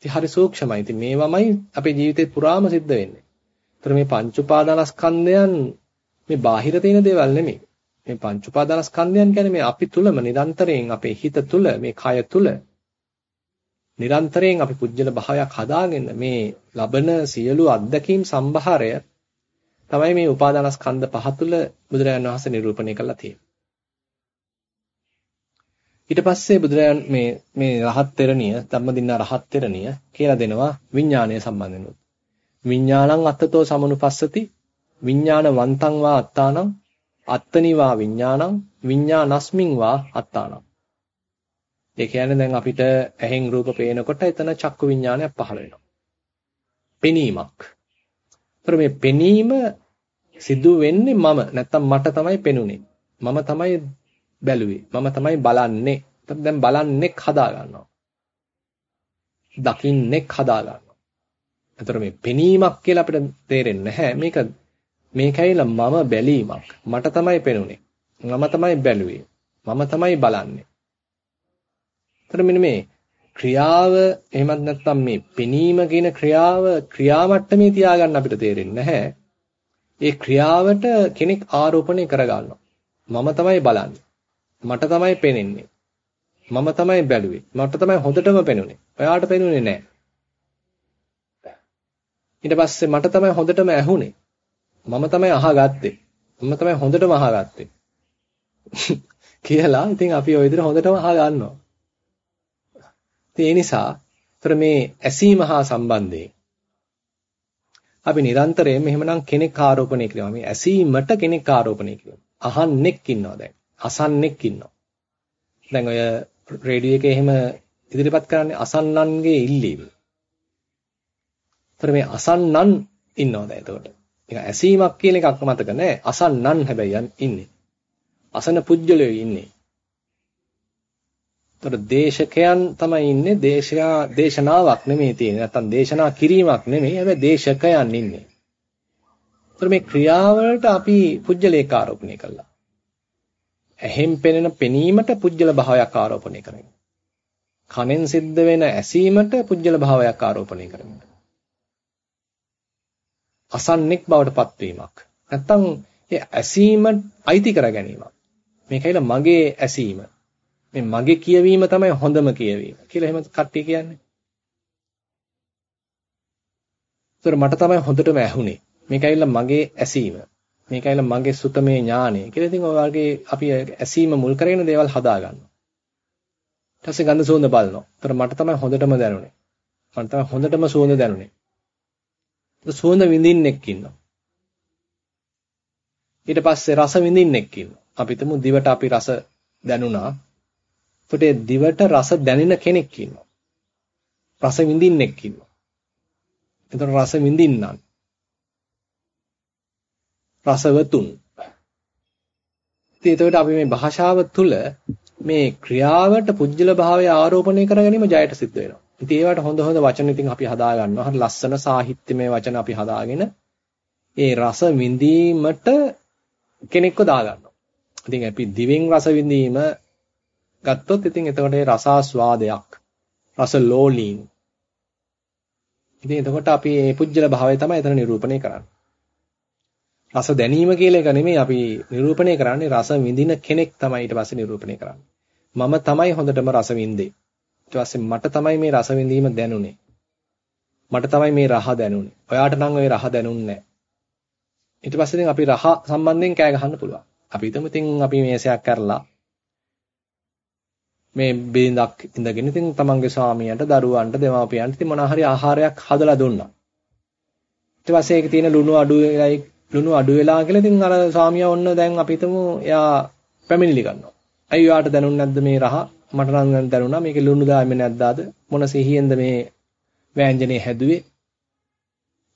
ඉතින් හරි සූක්ෂමයි. ඉතින් මේවමයි අපේ ජීවිතේ පුරාම සිද්ධ වෙන්නේ. ඒතර මේ පංච උපාදානස්කන්ධයන් මේ බාහිර තියෙන දේවල් නෙමෙයි. මේ පංච උපාදානස්කන්ධයන් කියන්නේ මේ අපි තුලම නිරන්තරයෙන් අපේ හිත තුල මේ කය තුල නිරන්තරයෙන් අපි පුජ්‍යල භාවයක් හදාගෙන මේ ලබන සියලු අත්දැකීම් සම්භාරය තමයි මේ උපාදානස්කන්ධ පහ තුල බුදුරජාණන් වහන්සේ නිරූපණය කරලා තියෙන්නේ. ඊට පස්සේ බුදුරජාන් මේ මේ රහත් තෙරණිය ධම්මදින්න රහත් තෙරණිය කියලා දෙනවා විඥානය සම්බන්ධනොත්. විඥානං අත්තතෝ සමනුපස්සති විඥාන වන්තං වා අත්තානං අත්තනි වා විඥානං විඥානස්මින් වා අත්තානං. ඒ කියන්නේ දැන් අපිට ඇහෙන් රූප පේනකොට එතන චක්කු විඥානයක් පහළ වෙනවා. පෙනීමක්. ඒතර මේ පෙනීම සිදු වෙන්නේ මම නැත්තම් මට තමයි පෙනුනේ. මම තමයි බැලුවේ. මම තමයි බලන්නේ. දැන් බලන්නෙක් හදා ගන්නවා. දකින්නෙක් හදා ගන්නවා. එතකොට මේ පෙනීමක් කියලා අපිට තේරෙන්නේ නැහැ. මේක මේකයිලා මම බැලීමක්. මට තමයි පෙනුනේ. මම තමයි බැලුවේ. මම තමයි බලන්නේ. එතකොට මෙන්න මේ ක්‍රියාව එහෙමත් නැත්නම් මේ පෙනීම කියන ක්‍රියාව ක්‍රියා මට්ටමේ තියාගන්න අපිට තේරෙන්නේ නැහැ. ඒ ක්‍රියාවට කෙනෙක් ආරෝපණය කරගන්නවා. මම තමයි බලන්නේ. මට තමයි පේන්නේ. මම තමයි බැලුවේ. මට තමයි හොඳටම පේනුනේ. ඔයාට පේනුනේ නැහැ. ඊට පස්සේ මට තමයි හොඳටම ඇහුනේ. මම තමයි අහගත්තේ. මම තමයි හොඳටම අහගත්තේ. කියලා ඉතින් අපි ওই විදිහට හොඳටම අහගන්නවා. ඉතින් ඒ නිසා ତර මේ ඇසීම හා සම්බන්ධයෙන් අපි නිරන්තරයෙන් මෙහෙමනම් කෙනෙක් ආරෝපණය කරනවා. මේ ඇසීමට කෙනෙක් ආරෝපණය කරනවා. අහන්නෙක් ඉන්නවා දැන්. අසන්නෙක් ඉන්නවා. දැන් ඔය රේඩියෝ එකේ එහෙම ඉදිරිපත් කරන්නේ අසන්නන්ගේ ඉල්ලීම. ඒතර මේ අසන්නන් ඉන්නවද එතකොට? ඒක ඇසීමක් කියන එකක් මතක නැහැ. අසන්නන් හැබැයි ඉන්නේ. අසන පුජ්‍යලයෝ ඉන්නේ. ඒතර දේශකයන් තමයි ඉන්නේ. දේශනා දේශනාවක් නෙමෙයි තියෙන්නේ. නැත්තම් දේශනා කිරීමක් නෙමෙයි. හැබැයි දේශකයන් ඉන්නේ. ඒතර මේ ක්‍රියාවලට අපි පුජ්‍යලේක ආරෝපණය කළා. ඇහෙන් පෙනෙන පෙනීමට පුජ්‍යල භාවයක් ආරෝපණය කරනවා. කනෙන් සිද්ධ වෙන ඇසීමට පුජ්‍යල භාවයක් ආරෝපණය කරනවා. අසන්නෙක් බවට පත්වීමක්. නැත්තම් ඒ ඇසීම අයිති කර ගැනීමක්. මේකයිල මගේ ඇසීම. මේ මගේ කියවීම තමයි හොඳම කියවීම කියලා එහෙම කට්ටිය කියන්නේ. ඒතර මට තමයි හොඳටම ඇහුනේ. මේකයිල මගේ ඇසීම. මේකයිල මගේ සුතමේ ඥානය කියලා ඉතින් ඔය වගේ අපි ඇසීම මුල් කරගෙන දේවල් හදා ගන්නවා. ඊට පස්සේ ගඳ සුවඳ බලනවා. ඒතර මට තමයි හොඳටම දැනුනේ. මට තමයි හොඳටම සුවඳ දැනුනේ. සුවඳ විඳින්නෙක් ඉන්නවා. ඊට පස්සේ රස විඳින්නෙක් ඉන්නවා. අපි හිතමු දිවට අපි රස දැනුණා. එතකොට දිවට රස දැනෙන කෙනෙක් ඉන්නවා. රස විඳින්නෙක් ඉන්නවා. එතකොට රස විඳින්නන්. රසවතුන්. ඉතින් එතකොට අපි මේ භාෂාව තුළ මේ ක්‍රියාවට පුජ්‍යල භාවය ආරෝපණය කර ගැනීම ජයට සිද්ධ වෙනවා. ඉතින් ඒවට හොඳ හොඳ වචන ඉතින් අපි හදා ගන්නවා. හරි ලස්සන සාහිත්‍යමය වචන අපි හදාගෙන ඒ රස විඳීමට කෙනෙක්ව දා ගන්නවා. ඉතින් අපි දිවෙන් රස විඳීම ගත්තොත් ඉතින් එතකොට ඒ රසාස්වාදයක් රස ලෝලීන්. ඉතින් එතකොට අපි මේ පුජ්‍යල භාවය තමයි එතන නිරූපණය කරන්නේ. රස දැනීම කියලා එක නෙමෙයි අපි නිරූපණය කරන්නේ රස විඳින කෙනෙක් තමයි ඊට පස්සේ නිරූපණය කරන්නේ. මම තමයි හොඳටම රස විඳේ. ඊට පස්සේ මට තමයි මේ රස විඳීම දැනුනේ. මට තමයි මේ රහ දැනුනේ. ඔයාට නම් ওই රහ දැනුන්නේ නැහැ. ඊට පස්සේ ඉතින් අපි රහ සම්බන්ධයෙන් කෑ ගහන්න පුළුවන්. අපි හිතමු ඉතින් අපි මේසයක් කරලා මේ බින්දක් ඉඳගෙන ඉතින් තමන්ගේ ස්වාමියාට දරුවන්ට දෙමාපියන්ට ඉතින් මොනවා හරි ආහාරයක් හදලා දුන්නා. ඊට පස්සේ ඒකේ තියෙන ලුණු අඩු වෙලයි ලුණු අඩු වෙලා කියලා ඉතින් අර ස්වාමියා ඔන්න දැන් අපි හිතමු එයා පැමිණිලි කරනවා. අයියෝ යාට දැනුන්නේ නැද්ද මේ රහ? මට නම් දැනුණා මේකේ ලුණු දාන්නේ නැද්ද අද? මොන සිහියෙන්ද මේ වෑංජනේ හැදුවේ?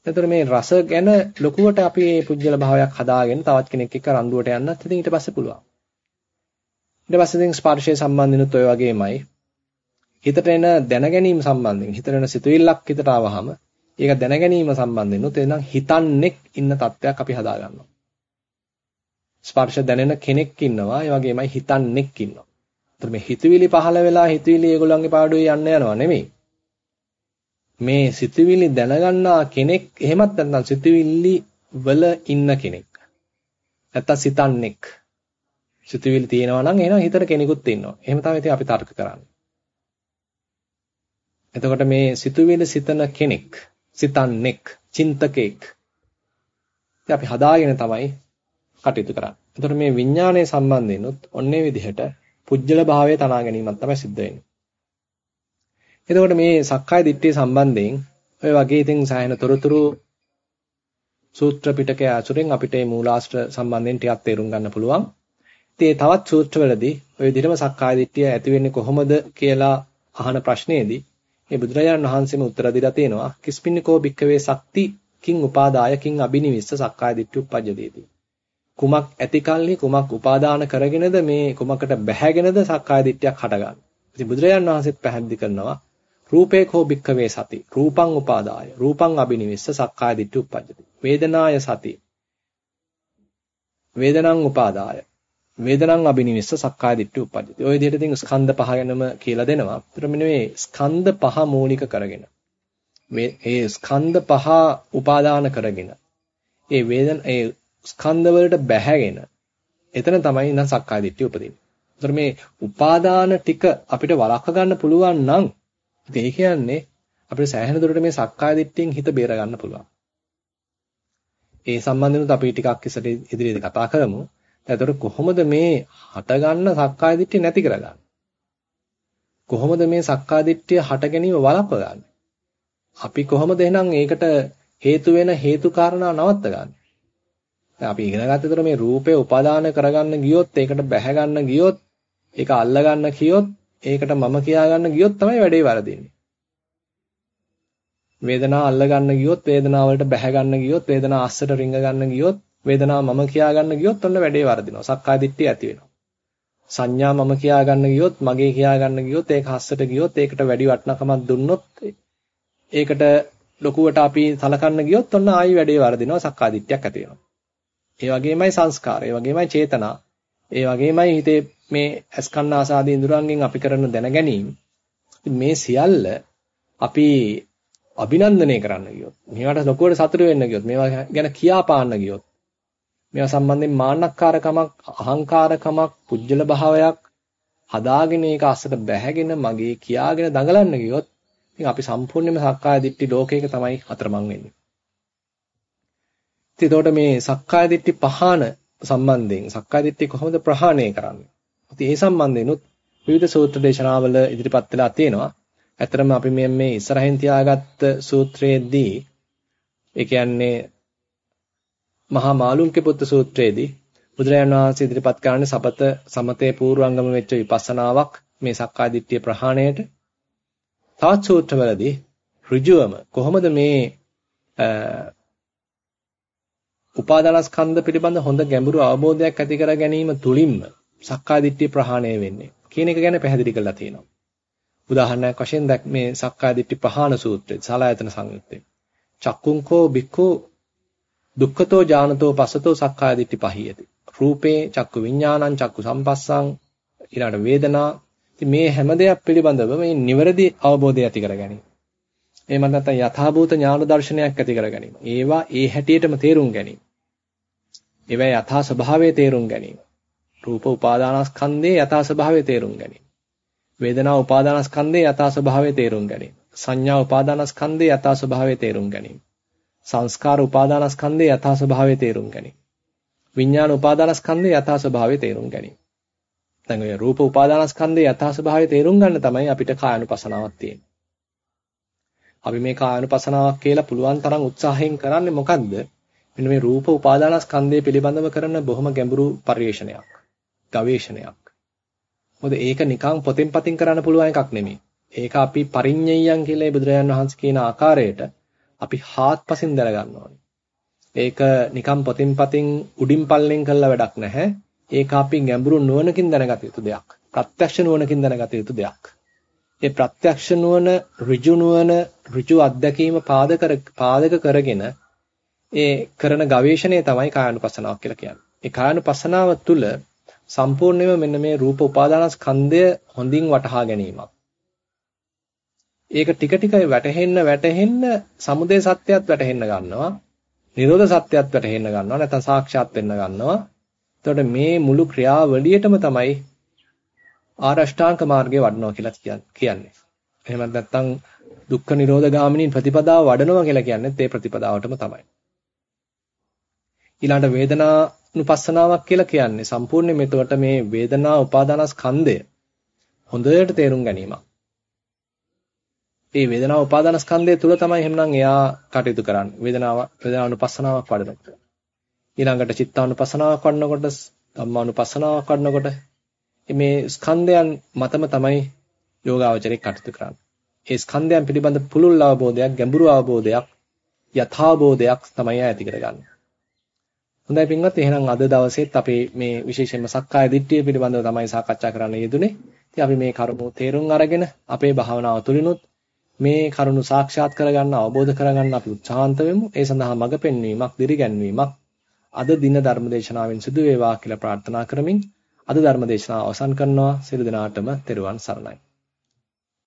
එතකොට මේ රස ගැන ලොකුවට අපි මේ පුජ්‍යල භාවයක් හදාගෙන තවත් කෙනෙක් එක්ක රණ්ඩුවට යන්නත් ඉතින් ඊට පස්සේ පුළුවන්. ඊට පස්සේ ඉතින් ස්පර්ශය සම්බන්ධිනුත් ඔය වගේමයි. හිතට එන දැනගැනීම සම්බන්ධයෙන් හිතට එන සිතුවිල්ලක් හිතට ආවහම ඒක දැනගැනීම සම්බන්ධෙනුත් එනම් හිතන්නෙක් ඉන්න තත්වයක් අපි හදා ගන්නවා. ස්පර්ශ දැනෙන කෙනෙක් ඉන්නවා ඒ වගේමයි හිතන්නෙක් ඉන්නවා. ඒතර මේ හිතවිලි පහළ වෙලා හිතවිලි ඒගොල්ලන්ගේ පාඩුවේ යන්න යනවා නෙමෙයි. මේ සිතවිලි දැනගන්නා කෙනෙක් එහෙමත් නැත්නම් සිතවිලි වල ඉන්න කෙනෙක්. නැත්තම් සිතන්නෙක්. සිතුවිලි තියෙනවා නම් එහෙනම් හිතට කෙනෙකුත් ඉන්නවා. එහෙම තමයි ඉතින් අපි තර්ක කරන්නේ. එතකොට මේ සිතුවිලි සිතන කෙනෙක්, සිතන්නෙක්, චින්තකෙක්. අපි හදාගෙන තමයි කටයුතු කරන්නේ. එතකොට මේ විඥානයේ සම්බන්ධෙනුත් ඔන්නේ විදිහට පුජ්‍යල භාවය තනා ගැනීමක් තමයි සිද්ධ වෙන්නේ. එතකොට මේ සක්කාය දිට්ඨිය සම්බන්ධයෙන් ඔය වගේ ඉතින් සායන තොරතුරු සූත්‍ර පිටකයේ අසුරෙන් අපිට මේ මූලාශ්‍ර සම්බන්ධයෙන් ටිකක් තේරුම් ගන්න පුළුවන්. ඉතින් තවත් සූත්‍රවලදී ඔය විදිහටම සක්කාය දිට්ඨිය ඇති වෙන්නේ කොහොමද කියලා අහන ප්‍රශ්නේදී මේ බුදුරජාණන් වහන්සේම උත්තර දීලා තියෙනවා කිස්පින්නකෝ භික්කවේ සක්ති කිං උපාදාය කිං අබිනිවිස්ස සක්කාය දිට්ඨි උප්පජ්ජදීති. කුමක් ඇතිකල්හි කුමක් උපාදාන කරගෙනද මේ කුමකට බැහැගෙනද සක්කාය දිට්ඨියක් හටගන්නේ. ඉතින් බුදුරජාණන් වහන්සේත් පැහැදිලි කරනවා රූපේ කෝ භික්කවේ සති රූපං උපාදාය රූපං අබිනිවිස්ස සක්කාය දිට්ඨි උප්පජ්ජති. වේදනාය සති වේදනං උපාදාය වේදනං අබිනිවිස්ස සක්කාය දිට්ඨි උප්පජ්ජති. ඔය විදිහට ඉතින් ස්කන්ධ පහ ගැනම කියලා දෙනවා. ඒතර මෙන්න මේ ස්කන්ධ පහ මූලික කරගෙන මේ ඒ ස්කන්ධ පහ උපාදාන කරගෙන ඒ වේදන ඒ ස්කන්ධ වලට බැහැගෙන එතන තමයි නම් සක්කාය දිට්ඨිය උපදින්නේ. ඒතර මේ උපාදාන ටික අපිට වළක්ව ගන්න පුළුවන් නම් ඒ කියන්නේ අපිට සෑහෙන දුරට මේ සක්කාය දිට්ඨියෙන් හිත බේර ගන්න පුළුවන්. ඒ සම්බන්ධනොත් අපි ටිකක් ඉදිරියේදී කතා කරමු. එතකොට කොහොමද මේ හටගන්න සක්කාය දිට්ඨිය නැති කරගන්නේ? කොහොමද මේ සක්කාය දිට්ඨිය හට ගැනීම වළක්ව ගන්නේ? අපි කොහොමද එහෙනම් ඒකට හේතු වෙන හේතු කාරණා නවත්ත ගන්නේ? අපි ඉගෙන ගත්තතර මේ රූපේ උපාදාන කරගන්න ගියොත් ඒකට බැහැ ගන්න ගියොත් ඒක අල්ල ගන්න කියොත් ඒකට මම කියා ගන්න ගියොත් තමයි වැඩේ වරදින්නේ. වේදනාව අල්ල ගන්න ගියොත් වේදනාව වලට බැහැ ගන්න ගියොත් වේදනාව අස්සට රිංග ගන්න ගියොත් වේදනාව මම කියා ගන්න ගියොත් ඔන්න වැඩේ වරදිනවා. සක්කාය දිට්ඨිය ඇති වෙනවා. සංඥා මම කියා ගන්න ගියොත් මගේ කියා ගන්න ගියොත් ඒක හස්සට ගියොත් ඒකට වැඩි වටිනකමක් දුන්නොත් ඒකට ලොකුවට අපි සලකන්න ගියොත් ඔන්න ආයි වැඩේ වරදිනවා සක්කාය දිට්ඨියක් ඇති වෙනවා. ඒ වගේමයි සංස්කාර, ඒ වගේමයි චේතනා, ඒ වගේමයි හිතේ මේ අස්කන්න ආසාදී ඉඳුරංගෙන් අපි කරන දැන ගැනීම. මේ සියල්ල අපි අභිනන්දනය කරන්න ගියොත්, මේවට ලොකුවට සතුට වෙන්න ගියොත්, මේවා ගැන කියා පාන්න ගියොත් මේවා සම්බන්ධයෙන් මාන්නක්කාරකමක්, අහංකාරකමක්, පුජ්‍යල භාවයක් හදාගෙන ඒක අස්සට බැහැගෙන මගේ කියාගෙන දඟලන්න ගියොත් ඉතින් අපි සම්පූර්ණයෙන්ම සක්කාය දිට්ඨි ලෝකයක තමයි අතරමං වෙන්නේ. ඉතින් එතකොට මේ සක්කාය දිට්ඨි පහන සම්බන්ධයෙන් සක්කාය දිට්ඨි කොහොමද ප්‍රහාණය කරන්නේ? ඉතින් ඒ සම්බන්ධෙනුත් විවිධ සූත්‍ර දේශනාවල ඉදිරිපත් වෙලා තියෙනවා. ඇත්තරම අපි මේ ඉස්සරහින් තියාගත්ත සූත්‍රයේදී ඒ කියන්නේ මහා මාළුන්ගේ පුත්ත සූත්‍රයේදී බුදුරජාණන් වහන්සේ ඉදිරිපත් කරන්නේ සපත සමතේ පූර්වංගම වෙච්ච විපස්සනාවක් මේ සක්කාය දිට්ඨිය ප්‍රහාණයට තවත් සූත්‍රවලදී ඍජුවම කොහොමද මේ උපාදානස්කන්ධ පිළිබඳ හොඳ ගැඹුරු අවබෝධයක් ඇති කර ගැනීම තුලින්ම සක්කාය දිට්ඨිය ප්‍රහාණය වෙන්නේ කියන එක ගැන පැහැදිලි කරලා තියෙනවා. උදාහරණයක් වශයෙන් දැක් මේ සක්කාය දිට්ඨි ප්‍රහාණ සූත්‍රයේ සලායතන සංයුත්තේ චක්කුංකෝ බික්ඛු දුක්ඛතෝ ඥානතෝ පසතෝ සක්කාය දිට්ඨි පහියති. රූපේ චක්කු විඥානං චක්කු සම්පස්සං ඊළඟ වේදනා. ඉතින් මේ හැම දෙයක් පිළිබඳව මේ නිවැරදි අවබෝධය ඇති කර ගැනීම. එහෙම නැත්නම් යථාභූත ඥාන දර්ශනයක් ඇති කර ගැනීම. ඒවා ඒ හැටියටම තේරුම් ගැනීම. ඒවා යථා ස්වභාවය තේරුම් ගැනීම. රූප උපාදානස්කන්ධයේ යථා ස්වභාවය තේරුම් ගැනීම. වේදනා උපාදානස්කන්ධයේ යථා ස්වභාවය තේරුම් ගැනීම. සංඥා උපාදානස්කන්ධයේ යථා ස්වභාවය තේරුම් ගැනීම. සංස්කාර උපාදානස්කන්ධයේ යථා ස්වභාවය තේරුම් ගැනීම. විඥාන උපාදානස්කන්ධයේ යථා ස්වභාවය තේරුම් ගැනීම. දැන් ඔය රූප උපාදානස්කන්ධයේ යථා ස්වභාවය තේරුම් ගන්න තමයි අපිට කායනුපසනාවක් තියෙන්නේ. අපි මේ කායනුපසනාවක් කියලා පුළුවන් තරම් උත්සාහයෙන් කරන්නේ මොකද්ද? මෙන්න මේ රූප උපාදානස්කන්ධය පිළිබඳව කරන බොහොම ගැඹුරු පරිශ්‍රණයක්, ගවේෂණයක්. මොකද ඒක නිකන් පොතෙන් පතින් කරන්න පුළුවන් එකක් නෙමෙයි. ඒක අපි පරිඤ්ඤයයන් කියලා බුදුරජාන් වහන්සේ කියන ආකාරයට අපි හාත්පසින් දැනගන්න ඕනේ. ඒක නිකම් පොතින් පතින් උඩින් පල්ලෙන් කළා වැඩක් නැහැ. ඒක අපි ගැඹුරු නුවණකින් දැනගත යුතු දෙයක්. ප්‍රත්‍යක්ෂ නුවණකින් දැනගත යුතු දෙයක්. ඒ ප්‍රත්‍යක්ෂ නුවණ, ඍජු නුවණ, ඍජු අත්දැකීම පාදක පාදක කරගෙන ඒ කරන ගවේෂණය තමයි කායानुපස්සනාව කියලා කියන්නේ. ඒ කායानुපස්සනාව තුළ සම්පූර්ණයෙන්ම මෙන්න මේ රූප උපාදානස්කන්ධය හොඳින් වටහා ගැනීමක්. ඒක ටික ටික වැටහෙන්න වැටහෙන්න සමුදය සත්‍යයත් වැටහෙන්න ගන්නවා. නිරෝධ සත්‍යයත් වැටහෙන්න ගන්නවා. නැත්නම් සාක්ෂාත් වෙන්න ගන්නවා. එතකොට මේ මුළු ක්‍රියාවලියටම තමයි ආරෂ්ඨාංග මාර්ගයේ වඩනවා කියලා කියන්නේ. එහෙම නැත්නම් දුක්ඛ නිරෝධ ගාමිනී ප්‍රතිපදාව වඩනවා කියලා කියන්නේත් ඒ ප්‍රතිපදාවටම තමයි. ඊළඟට වේදනානුපස්සනාවක් කියලා කියන්නේ සම්පූර්ණයෙන් මෙතකොට මේ වේදනා උපාදානස්කන්ධය හොඳට තේරුම් ගැනීමක්. මේ වේදනා උපාදානස්කන්ධය තුල තමයි එහෙනම් එයා කටයුතු කරන්නේ. වේදනාව වේදනානුපස්සනාවක් වඩනකොට. ඊළඟට චිත්තානුපස්සනාවක් වඩනකොට ධම්මානුපස්සනාවක් වඩනකොට මේ ස්කන්ධයන් මතම තමයි යෝගාවචරේ කටයුතු කරන්නේ. ඒ ස්කන්ධයන් පිළිබඳ පුළුල් අවබෝධයක්, ගැඹුරු අවබෝධයක්, යථාබෝධයක් තමයි ඇති කරගන්නේ. හොඳයි පින්වත් එහෙනම් අද දවසේත් අපි මේ විශේෂයෙන්ම සක්කාය දිට්ඨිය පිළිබඳව තමයි සාකච්ඡා කරන්න යෙදුනේ. ඉතින් අපි මේ කරුණු තේරුම් අරගෙන අපේ භාවනාව තුළිනුත් මේ කරුණු සාක්ෂාත් කරගන්න අවබෝධ කරගන්න අපි උත්සාහන්ත වෙමු. ඒ සඳහා මඟ පෙන්වීමක්, දිරිගැන්වීමක් අද දින ධර්මදේශනාවෙන් සිදු වේවා කියලා ප්‍රාර්ථනා කරමින් අද ධර්මදේශනාව අවසන් කරනවා. සියලු දෙනාටම තෙරුවන් සරණයි.